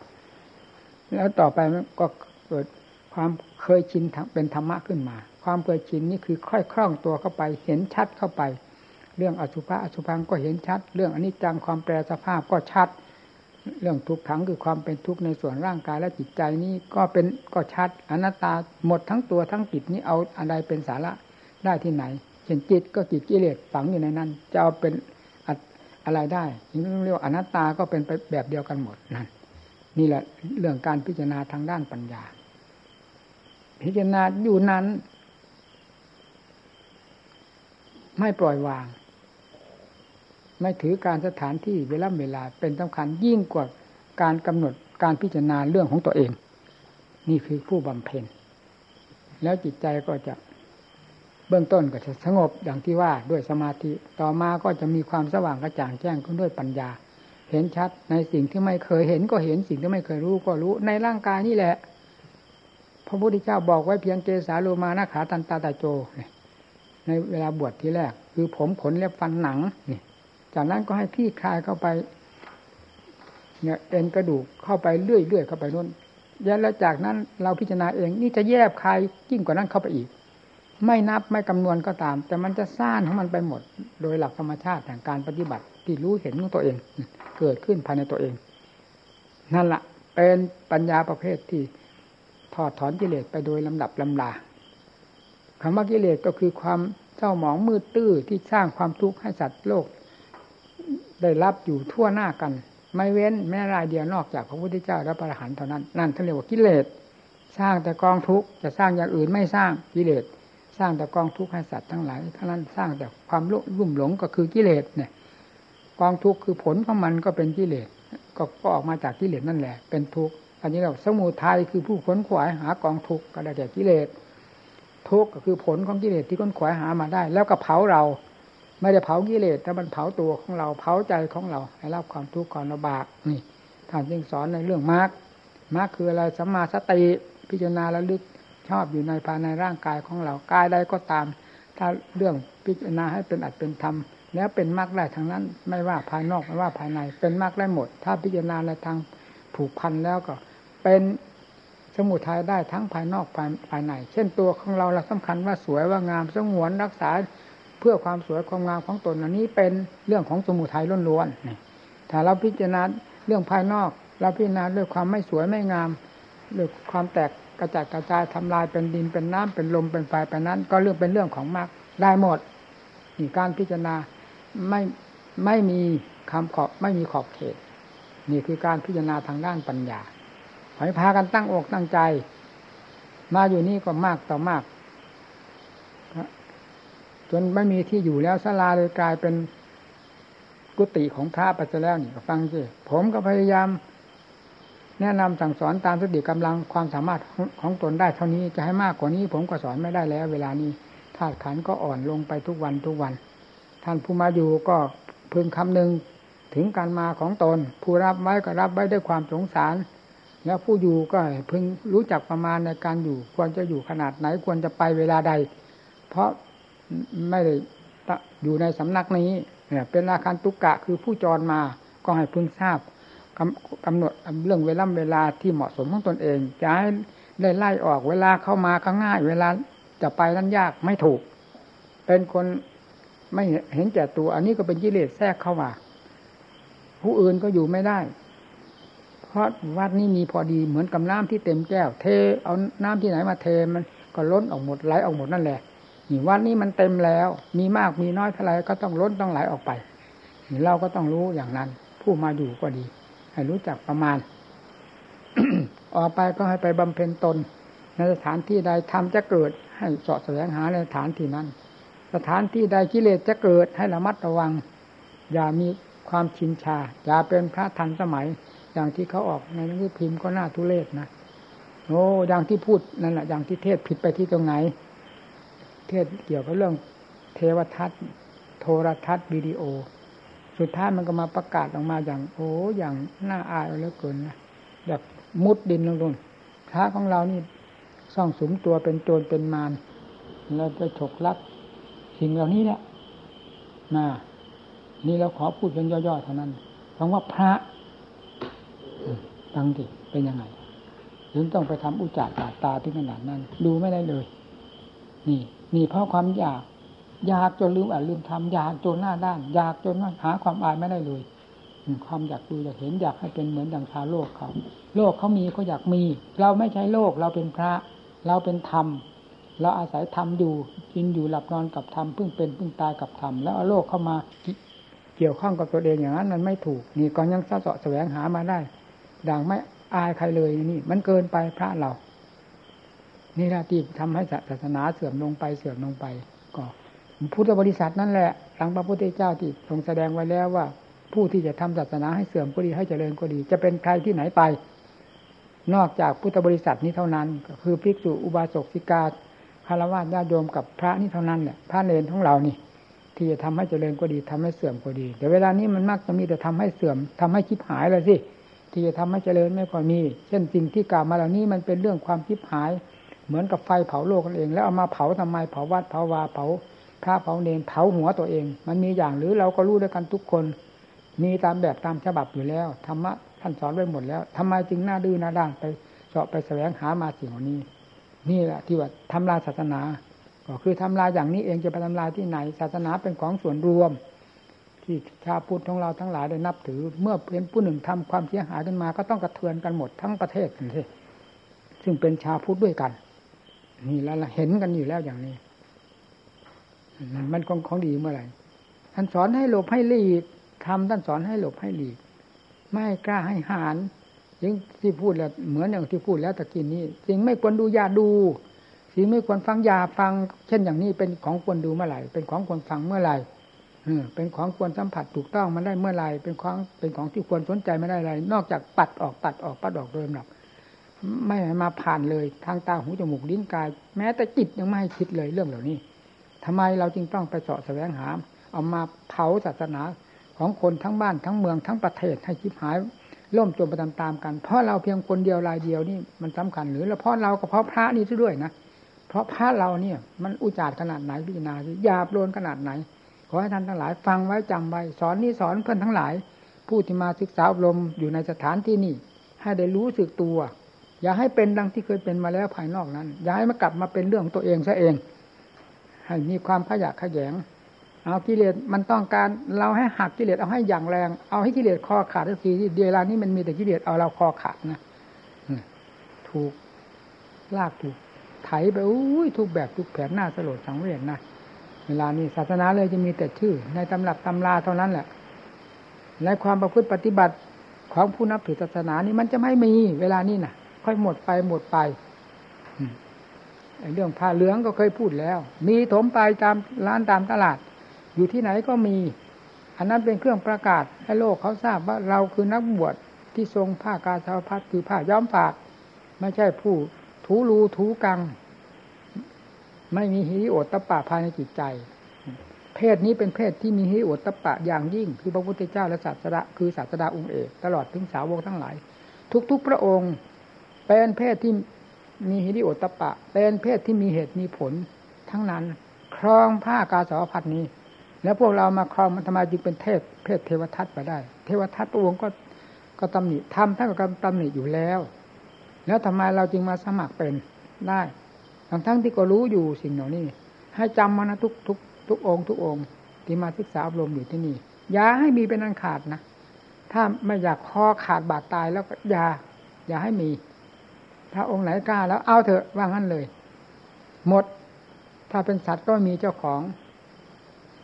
แล้วต่อไปก็เกิดความเคยชินเป็นธรรมะขึ้นมา ความเคยชินนี่คือค่อยคล่องตัวเข้าไป เห็นชัดเข้าไป เรื่องอสุภะอสุพังก็เห็นชัด เรื่องอนิจจังความแปรสภาพก็ชัด เรื่องทุกขังคือความเป็นทุกข์ในส่วนร่างกายและจิตใจนี้ก็เป็นก็ชัดอนัตตาหมดทั้งตัวทั้งจิตนี้เอาอะไรเป็นสาระได้ที่ไหนเช่นจิตก็จิตกิเลสฝังอยู่ในนั้น จะเอาเป็นอะไรได้นี่เรียกว่าอนัตตาก็เป็นไปแบบเดียวกันหมดนั่น นี่แหละเรื่องการพิจารณาทางด้านปัญญา พิจารณาอยู่นั้น ไม่ปล่อยวาง ไม่ถือการสถานที่เวลาเวลาเป็นสำคัญยิ่งกว่าการกำหนดการพิจารณาเรื่องของตัวเอง นี่คือผู้บำเพ็ญ แล้วจิตใจก็จะเบื้องต้นก็จะสงบอย่างที่ว่าด้วยสมาธิต่อมาก็จะมีความสว่างกระจ่างแจ้งขึ้นด้วยปัญญา เห็นชัดในสิ่งที่ไม่เคยเห็นก็เห็นสิ่งที่ไม่เคยรู้ก็รู้ในร่างกายนี่แหละ พระพุทธเจ้าบอกไว้เพียงเกสาโลมานาขาตันตาตาโจ ในเวลาบวชทีแรก คือผมขนเล็บฟันหนังนี่จากนั้นก็ให้พี่คลายเข้าไป เนี่ยเอ็นกระดูกเข้าไปเรื่อยๆเข้าไปนู้นแล้วจากนั้นเราพิจารณาเองนี่จะแยบคลายยิ่งกว่านั้นเข้าไปอีก ไม่นับไม่คำนวณก็ตาม แต่มันจะสร้างของมันไปหมด โดยหลักธรรมชาติแห่งการปฏิบัติ ที่รู้เห็นของตัวเอง เกิดขึ้นภายในตัวเอง นั่นละเป็นปัญญาประเภทที่ถอดถอนกิเลสไปโดยลำดับลำลาคำว่ากิเลสก็คือความเจ้าหมองมืดตื้อที่สร้างความทุกข์ให้สัตว์โลก ได้รับอยู่ทั่วหน้ากัน ไม่เว้นแม้รายเดียวนอกจากพระพุทธเจ้าและพระอรหันต์เท่านั้นนั่นเขาเรียกว่ากิเลสสร้างแต่กองทุกข์จะสร้างอย่างอื่นไม่สร้างกิเลส สร้างแต่กองทุกข์ให้สัตว์ทั้งหลายทั้งนั้นสร้างแต่ความรุ่มหลงก็คือกิเลสเนี่ย กองทุกข์คือผลของมันก็เป็นกิเลสก็ออกมาจากกิเลสนั่นแหละ เป็นทุกข์อันนี้เราสมุทัยคือผู้ขนขวายหากองทุกข์ก็ได้แก่กิเลสทุกข์ก็คือผลของกิเลสที่ขนขวายหามาได้ แล้วก็เผาเรา ไม่ได้เผากิเลสแต่มันเผาตัวของเราเผาใจของเรา ให้รับความทุกข์ความลำบากนี่ท่านจึงสอนในเรื่องมรรคมรรคคืออะไรสัมมาสติพิจารณาระลึกชอบอยู่ในภายในร่างกายของเรากายใดก็ตาม ถ้าเรื่องพิจารณาให้เป็นอัดเป็นธรรม แล้วเป็นมรรคได้ทั้งนั้น ไม่ว่าภายนอกไม่ว่าภายใน เป็นมรรคได้หมด ถ้าพิจารณาในทางผูกพันแล้วก็ เป็นสมุทัยได้ทั้งภายนอกภายภายใน เช่นตัวของเราเราสำคัญว่าสวยว่างามสงวนรักษาเพื่อความสวยความงามของตนอันนี้เป็นเรื่องของสมุทัยล้วนๆถ้าเราพิจารณาเรื่องภายนอก เราพิจารณาด้วยความไม่สวยไม่งามด้วยความแตกกระจัดกระจายทำลายเป็นดินเป็นน้ำเป็นลมเป็นไฟไปนั้น ก็เรื่องเป็นเรื่องของมรรคได้หมดนี่การพิจารณา ไม่ไม่มีคำขอบไม่มีขอบเขต นี่คือการพิจารณาทางด้านปัญญาให้พากันตั้งอกตั้งใจ มาอยู่นี่ก็มากต่อมากจนไม่มีที่อยู่แล้วสลาเลยกลายเป็นกุฏิของพระไปซะแล้วนี่ฟังสิผมก็พยายาม แนะนำสั่งสอนตามสติกำลังความสามารถของตนได้เท่านี้จะให้มากกว่านี้ ผมก็สอนไม่ได้แล้ว เวลานี้ธาตุขันก็อ่อนลงไปทุกวันทุกวัน ท่านผู้มาอยู่ก็พึงคำหนึ่งถึงการมาของตน ผู้รับไว้ก็รับไว้ด้วยความสงสาร แล้วผู้อยู่ก็พึงรู้จักประมาณในการอยู่ ควรจะอยู่ขนาดไหนควรจะไปเวลาใด เพราะไม่ได้อยู่ในสำนักนี้เนี่ยเป็นราคันตุกกะคือผู้จรมาก็ให้พึงทราบกำหนดเรื่องเวลาเวลาที่เหมาะสมของตนเองจะให้ได้ไล่ออกเวลาเข้ามาก็ง่าย เวลาจะไปนั้นยากไม่ถูก เป็นคน ไม่เห็นแก่ตัว อันนี้ก็เป็นกิเลสแทรกเข้ามาผู้อื่นก็อยู่ไม่ได้ เพราะวัดนี้มีพอดีเหมือนกับน้ำที่เต็มแก้ว เทเอาน้ำที่ไหนมาเทมันก็ล้นออกหมดไหลออกหมดนั่นแหละนี่วัดนี้มันเต็มแล้ว มีมากมีน้อยเท่าไรก็ต้องล้นต้องไหลออกไปนี่เราก็ต้องรู้อย่างนั้น ผู้มาอยู่ก็ดี ให้รู้จักประมาณ ออกไปก็ให้ไปบำเพ็ญตน ในสถานที่ใดทำจะเกิดให้เสาะแสวงหาในสถานที่นั้น สถานที่ใดกิเลสจะเกิดให้ระมัดระวัง อย่ามีความชินชา อย่าเป็นพระทันสมัย อย่างที่เขาออกในหนังสือพิมพ์ก็น่าทุเรศนะโอ้อย่างที่พูดนั่นแหละอย่างที่เทศผิดไปที่ตรงไหน เทศเกี่ยวกับเรื่องเทวทัศน์ โทรทัศน์วิดีโอ สุดท้ายมันก็มาประกาศออกมาอย่าง โอ้อย่างน่าอายเหลือเกินนะแบบมุดดินลงลงพระของเรานี่ซ่องสมตัวเป็นโจรเป็นมารเราไปฉกลัก สิ่งเหล่านี้เนี่ยนะนี่เราขอพูดเป็นย่อๆเท่านั้นคำว่าพระฟังดิเป็นยังไงถึงต้องไปทำอุจจาระตาที่ขนาดนั้น ดูไม่ได้เลย นี่นี่เพราะความอยาก อยากจนลืมอ่านลืมทำอยากจนหน้าด้าน อยากจนหาความอายไม่ได้เลยความอยากดูอยากเห็นอยากให้เป็นเหมือนดังชาโลกเขา โลกเขามีก็อยากมี เราไม่ใช่โลกเราเป็นพระ เราเป็นธรรม เราอาศัยธรรมอยู่กินอยู่หลับนอนกับธรรมพิ่งเป็นพิ่งตายกับธรรมแล้วเอาโลกเข้ามาเกี่ยวข้องกับตัวเองอย่างนั้นมันไม่ถูก นี่ก็ยังสะเสาะแสวงหามาได้ดังไม่อายใครเลยนี่ มันเกินไปพระเรานี่แหละที่ทำให้ศาสนาเสื่อมลงไปเสื่อมลงไป ก็ พุทธบริษัทนั่นแหละหลังพระพุทธเจ้าที่ทรงแสดงไว้แล้วว่า ผู้ที่จะทำศาสนาให้เสื่อมก็ดีให้เจริญก็ดี จะเป็นใครที่ไหนไป นอกจากพุทธบริษัทนี้เท่านั้นก็คือภิกษุอุบาสกสิกา คารวะญาติโยมกับพระนี่เท่านั้นแหละพระเนรของเรานี่ ที่จะทำให้เจริญก็ดีทำให้เสื่อมก็ดีแต่เวลานี้มันมักจะมีแต่ทำให้เสื่อมทำให้คิดหายเลยสิที่จะทำให้เจริญไม่ค่อยมี เช่นสิ่งที่กล่าวมาเหล่านี้มันเป็นเรื่องความคิดหาย เหมือนกับไฟเผาโลกกันเอง แล้วเอามาเผาทำไมเผาวัดเผาวาเผาพระเผาเนรเผาหัวตัวเอง มันมีอย่างหรือเราก็รู้ด้วยกันทุกคน มีตามแบบตามฉบับอยู่แล้วธรรมะท่านสอนไว้หมดแล้วทำไมจึงหน้าดื้อหน้าด้านไปเจาะไปแสวงหามาสิ่งเหล่านี้ นี่แหละที่ว่าทำลายศาสนา ก็คือทำลายอย่างนี้เองจะไปทำลายที่ไหน ศาสนาเป็นของส่วนรวม ที่ชาพุทธของเราทั้งหลายได้นับถือ เมื่อเป็นผู้หนึ่งทำความเสียหายขึ้นมา ก็ต้องกระเทือนกันหมดทั้งประเทศนี่ซึ่งเป็นชาพุทธด้วยกัน นี่แล้วเห็นกันอยู่แล้วอย่างนี้ มันของของดีเมื่อไหร่ท่านสอนให้หลบให้หลีกทำท่านสอนให้หลบให้หลีก ไม่กล้าให้หาน ยิ่งที่พูดแล้วเหมือนอย่างที่พูดแล้วตะกี้นี้ สิ่งไม่ควรดูอย่าดู สิ่งไม่ควรฟังอย่าฟัง เช่นอย่างนี้เป็นของควรดูเมื่อไหร่เป็นของควรฟังเมื่อไหร่เป็นของควรสัมผัสถูกต้องมันได้เมื่อไหร่เป็นของเป็นของที่ควรสนใจไม่ได้อะไร นอกจากปัดออกปัดออกปัดออกโดยลำดับไม่มาผ่านเลยทางตาหูจมูกลิ้นกาย แม้แต่จิตยังไม่ให้คิดเลยเรื่องเหล่านี้ทำไมเราจึงต้องไปเสาะแสวงหา เอามาเผาศาสนาของคนทั้งบ้านทั้งเมืองทั้งประเทศให้คิดหาย ล่มจมไปตามๆกัน เพราะเราเพียงคนเดียวรายเดียวนี่มันสำคัญหรือแล้วเพราะเราก็เพราะพระนี่ด้วยนะเพราะพระเราเนี่ย มันอุจารขนาดไหนพิจารณาสิยาโปรนขนาดไหน ขอให้ท่านทั้งหลาย ฟังไว้จำไว้สอนนี่สอนเพื่อนทั้งหลาย ผู้ที่มาศึกษาอบรมอยู่ในสถานที่นี่ ให้ได้รู้สึกตัว อย่าให้เป็นดังที่เคยเป็นมาแล้วภายนอกนั้น อย่าให้มากลับมาเป็นเรื่องตัวเองซะเอง ให้มีความขยะขยง เอากิเลสมันต้องการเราให้หักกิเลสเอาให้อย่างแรง เอาให้กิเลสคอขาดทันทีเดียวลานี้มันมีแต่กิเลสเอาเราคอขาดนะถูกลากถูกไถไปอุ้ยทุกแบบทุกแผนหน้าสลดสังเวชนะเวลานี้ศาสนาเลยจะมีแต่ชื่อ ในตำรับตำราเท่านั้นแหละและความประพฤติปฏิบัติของผู้นับถือศาสนานี่มันจะไม่มีเวลานี้น่ะ ค่อยหมดไปหมดไปเรื่องผ้าเหลืองก็เคยพูดแล้ว มีถมไปตามร้านตามตลาด อยู่ที่ไหนก็มี อันนั้นเป็นเครื่องประกาศให้โลกเขาทราบว่าเราคือนักบวชที่ทรงผ้ากาสาวพัดคือผ้าย้อมฝาก ไม่ใช่ผู้ถูรูถูกัง ไม่มีฮิริโอตตะปะภายในจิตใจ เพศนี้เป็นเพศที่มีฮิโอตตปะอย่างยิ่ง คือพระพุทธเจ้าและศาสดาคือศาสดาองค์เอกตลอดถึงสาวกทั้งหลาย ทุกๆพระองค์เป็นเพศที่มีฮิริโอตตปะ เป็นเพศที่มีเหตุมีผลทั้งนั้น ครองผ้ากาสาวพัดนี้ แล้วพวกเรามาครองมันทำไมจึงเป็นเทพเพศเทวทัตไปได้ เทวทัตพระองค์ก็ก็ตำหนิทำท่านก็ตำหนิอยู่แล้ว แล้วทำไมเราจึงมาสมัครเป็นได้ทั้งทั้งที่ก็รู้อยู่สิ่งเหล่านี้ ให้จำมานะทุกทุกทุกองค์ทุกองค์ที่มาศึกษาอบรมอยู่ที่นี่อย่าให้มีเป็นอันขาดนะถ้าไม่อยากคอขาดบาดตายแล้วก็อย่าอย่าให้มี ถ้าองค์ไหนกล้าแล้วเอาเถอะว่างั้นเลย หมด ถ้าเป็นสัตว์ก็มีเจ้าของ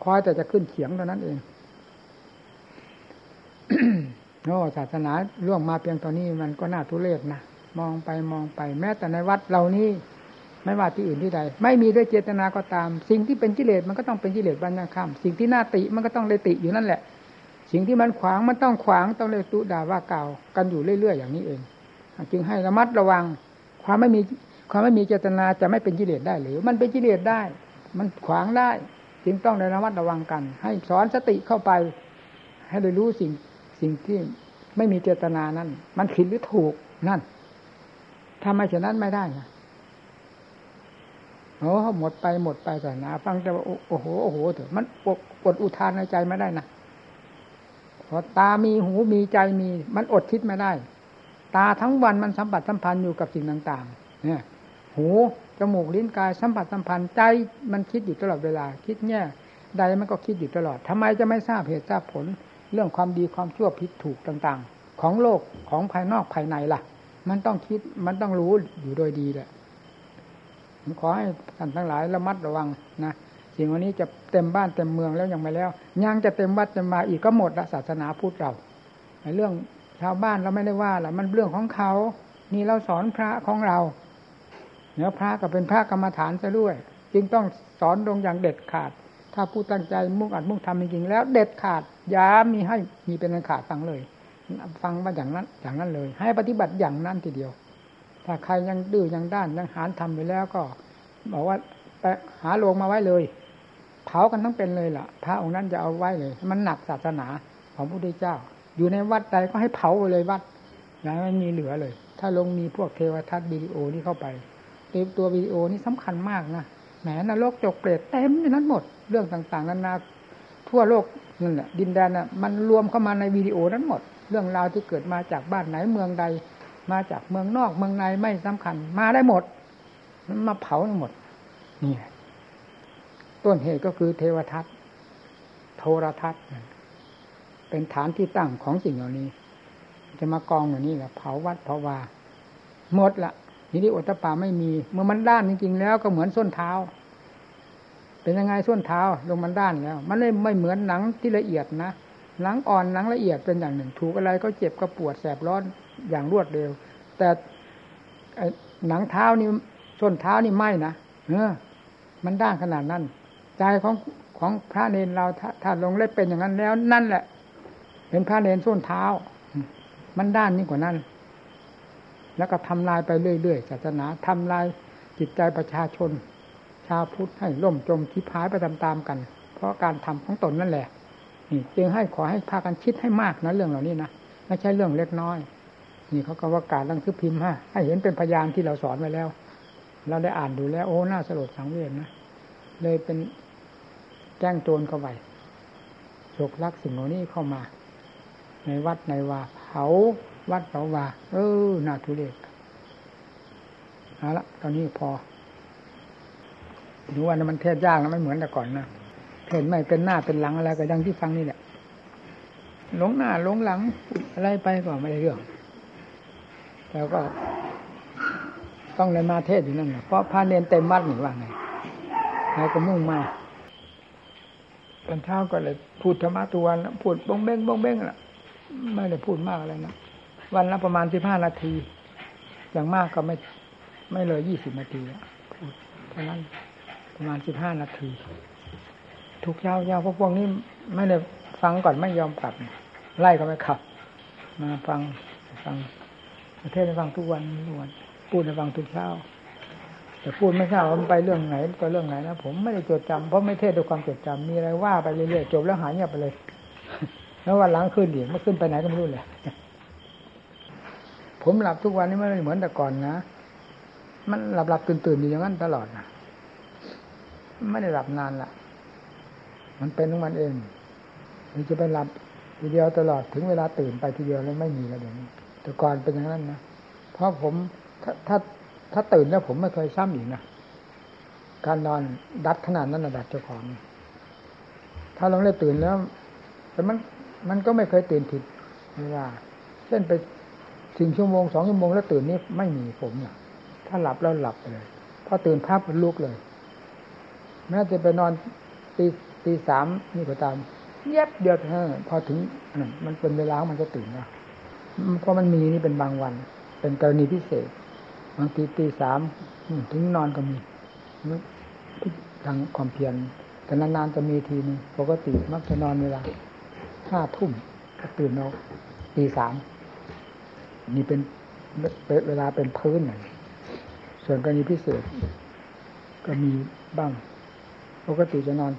คอยแต่จะขึ้นเขียงเท่านั้นเองโอ้ศาสนาล่วงมาเพียงตอนนี้มันก็น่าทุเรศนะมองไปมองไป แม้แต่ในวัดเรานี่ไม่ว่าที่อื่นที่ใด ไม่มีด้วยเจตนาก็ตาม สิ่งที่เป็นกิเลสมันก็ต้องเป็นกิเลสบัญญัติข้ามสิ่งที่น่าติมันก็ต้องเลยติอยู่นั่นแหละ สิ่งที่มันขวางมันต้องขวางต้องเลยตุด่าว่าเก่ากันอยู่เรื่อยๆอย่างนี้เอง จึงให้ระมัดระวัง ความไม่มีความไม่มีเจตนาจะไม่เป็นกิเลสได้หรือ มันเป็นกิเลสได้ มันขวางได้ จึงต้องระมัดระวังกัน ให้สอนสติเข้าไป ให้ได้รู้สิ่งสิ่งที่ไม่มีเจตนานั้น มันผิดหรือถูกนั่นทำไมเช่นนั้นไม่ได้นะโอ้หมดไปหมดไปศาสนาฟังแต่ว่าโอ้โหโอ้โหเถอะมันปกดอุทานในใจไม่ได้นะพอตามีหูมีใจมี มันอดคิดไม่ได้ ตาทั้งวันมันสัมผัสสัมพันธ์อยู่กับสิ่งต่าง ๆ เนี่ย หู จมูกลิ้นกายสัมผัสสัมพันธ์ใจมันคิดอยู่ตลอดเวลา คิดแง่ใดมันก็คิดอยู่ตลอดทำไมจะไม่ทราบเหตุทราบผล เรื่องความดีความชั่วผิดถูกต่าง ๆ ของโลกของภายนอกภายในล่ะ มันต้องคิดมันต้องรู้อยู่โดยดีแหละผมขอให้ท่านทั้งหลายระมัดระวังนะสิ่งวันนี้จะเต็มบ้านเต็มเมืองแล้วยังไม่แล้วยังจะเต็มวัดเต็มมาอีกก็หมดละศาสนาพุทธเราในเรื่องชาวบ้านเราไม่ได้ว่าละมันเรื่องของเขา นี่เราสอนพระของเรา เนื้อพระก็เป็นพระกรรมฐานซะด้วย จึงต้องสอนลงอย่างเด็ดขาด ถ้าผู้ตั้งใจมุ่งอัดมุ่งทำจริงๆแล้วเด็ดขาดย้ามีให้มีเป็นอันขาดฟังเลย ฟังว่าอย่างนั้นอย่างนั้นเลย ให้ปฏิบัติอย่างนั้นทีเดียว ถ้าใครยังดื้อยังด้านยังหานทำไปแล้วก็ บอกว่าไปหาโลงมาไว้เลย เผากันทั้งเป็นเลยล่ะ พระองค์นั้นจะเอาไว้เลย มันหนักศาสนาของพระพุทธเจ้า อยู่ในวัดใดก็ให้เผาไปเลยวัดอย่าไม่มีเหลือเลย ถ้าลงมีพวกเทวทัศน์วิดีโอนี่เข้าไป ตัววิดีโอนี่สำคัญมากนะแหมนรกจกเปรตเต็มในนั้นหมด เรื่องต่างๆนานาทั่วโลกนั่นแหละดินแดนน่ะมันรวมเข้ามาในวิดีโอนั้นหมด เรื่องราวที่เกิดมาจากบ้านไหนเมืองใด มาจากเมืองนอกเมืองในไม่สำคัญ มาได้หมดมันมาเผาหมด นี่ต้นเหตุก็คือเทวทัตโทรทัศน์เป็นฐานที่ตั้งของสิ่งเหล่านี้ จะมากองอย่างนี้แหละเผาวัดเผาวาหมดละ นี่ที่อตปาไม่มี เมื่อมันด้านจริงๆแล้วก็เหมือนส้นเท้า เป็นยังไงส้นเท้าลงมันด้านแล้ว มันไม่ไม่เหมือนหนังที่ละเอียดนะหนังอ่อนหนังละเอียดเป็นอย่างหนึ่ง ถูกอะไรก็เจ็บก็ปวดแสบร้อนอย่างรวดเร็ว แต่หนังเท้านี่ส้นเท้านี่ไม่นะเออ มันด้านขนาดนั้นใจของของพระเนรเราถ้าลงเล่เป็นอย่างนั้นแล้ว นั่นแหละ เป็นพระเนรส้นเท้า มันด้านยิ่งกว่านั้น แล้วก็ทำลายไปเรื่อยๆศาสนาทำลายจิตใจประชาชน ชาวพุทธให้ล่มจมทิพายไปตามๆกัน เพราะการทำของตนนั่นแหละนี่จึงให้ขอให้พากันคิดให้มากนะเรื่องเหล่านี้นะไม่ใช่เรื่องเล็กน้อย นี่เขาก็ว่าการตั้งคือพิมพ์ฮะให้เห็นเป็นพยานที่เราสอนไว้แล้ว เราได้อ่านดูแล้วโอ้น่าสลดสังเวชนะเลยเป็นแจ้งโจรเข้าไปฉกลักสิ่งเหล่านี้เข้ามา ในวัดในวาเผา วัดเผาวาเออนาทุเรศเอาละตอนนี้พอดูว่ามันเทศยากนะไม่เหมือนแต่ก่อนนะเห็นไม่เป็นหน้าเป็นหลังอะไรก็ยังที่ฟังนี่แหละหลงหน้าหลงหลังอะไรไปก็ไม่ได้เรื่องแล้วก็ ต้องเลยมาเทศอยู่นั่นเพราะพาเนนเต็มวัดหนึ่งว่าไงใครก็มุ่งมาตอนเช้าก็เลยพูดธรรมะทุกวันพูดบงเบ้งบงเบ้งแหละไม่ได้พูดมากอะไรนะ วันละประมาณสิบห้านาที อย่างมากก็ไม่ไม่เลยยี่สิบนาทีพูดเท่านั้นประมาณสิบห้านาที ทุกเช้าเช้าพวกพวกนี้ไม่ได้ฟังก่อนไม่ยอมกลับ ไล่ก็ไม่ขับ มาฟังฟังประเทศให้ฟังทุกวันทุกวันพูดให้ฟังทุกเช้าแต่พูดไม่ทราบว่ามันไปเรื่องไหนก็เรื่องไหนนะผมไม่ได้จดจำเพราะไม่เทศด้วยความจดจำมีอะไรว่าไปเรื่อยๆจบแล้วหายเงียบไปเลย แล้ววันหลังขึ้นอีกไม่ขึ้นไปไหนก็ไม่รู้เลย ผมหลับทุกวันนี้ไม่เหมือนแต่ก่อนนะมันหลับหลับตื่นตื่นอยู่อย่างนั้นตลอดนะไม่ได้หลับนานละมันเป็นของมันเองมันจะไปหลับทีเดียวตลอดถึงเวลาตื่นไปทีเดียวแล้วไม่มีแล้วเดี๋ยวนี้แต่ก่อนเป็นอย่างนั้นนะเพราะผมถ้าถ้าถ้าตื่นแล้วผมไม่เคยซ้ำอีกนะการนอนดัดขนาดนั้นนะดัดเจ้าของ ถ้าเราได้ตื่นแล้ว แต่มันมันก็ไม่เคยตื่นผิดเวลาเช่นไป ถึงชั่วโมงสองชั่วโมงแล้วตื่นนี่ไม่มีผมเนะถ้าหลับแล้วหลับเลยพอตื่นภาพมันลุกเลยแม้จะไปนอนตีตีสามนี่ก็ตามเย็บเดียวเท่านั้นพอถึงมันเป็นเวลามันจะตื่นนะเพราะมันมีนี่เป็นบางวัน เป็นกรณีพิเศษบางทีตีสามถึงนอนก็มีทางความเพียรแต่นานๆจะมีทีนึงปกติมักจะนอนเวลาห้าทุ่มก็ตื่นเอาตีสาม นี่เป็นเวลาเป็นพื้นหน่อยส่วนกรณีพิเศษ ก็มีบ้าง ปกติจะนอน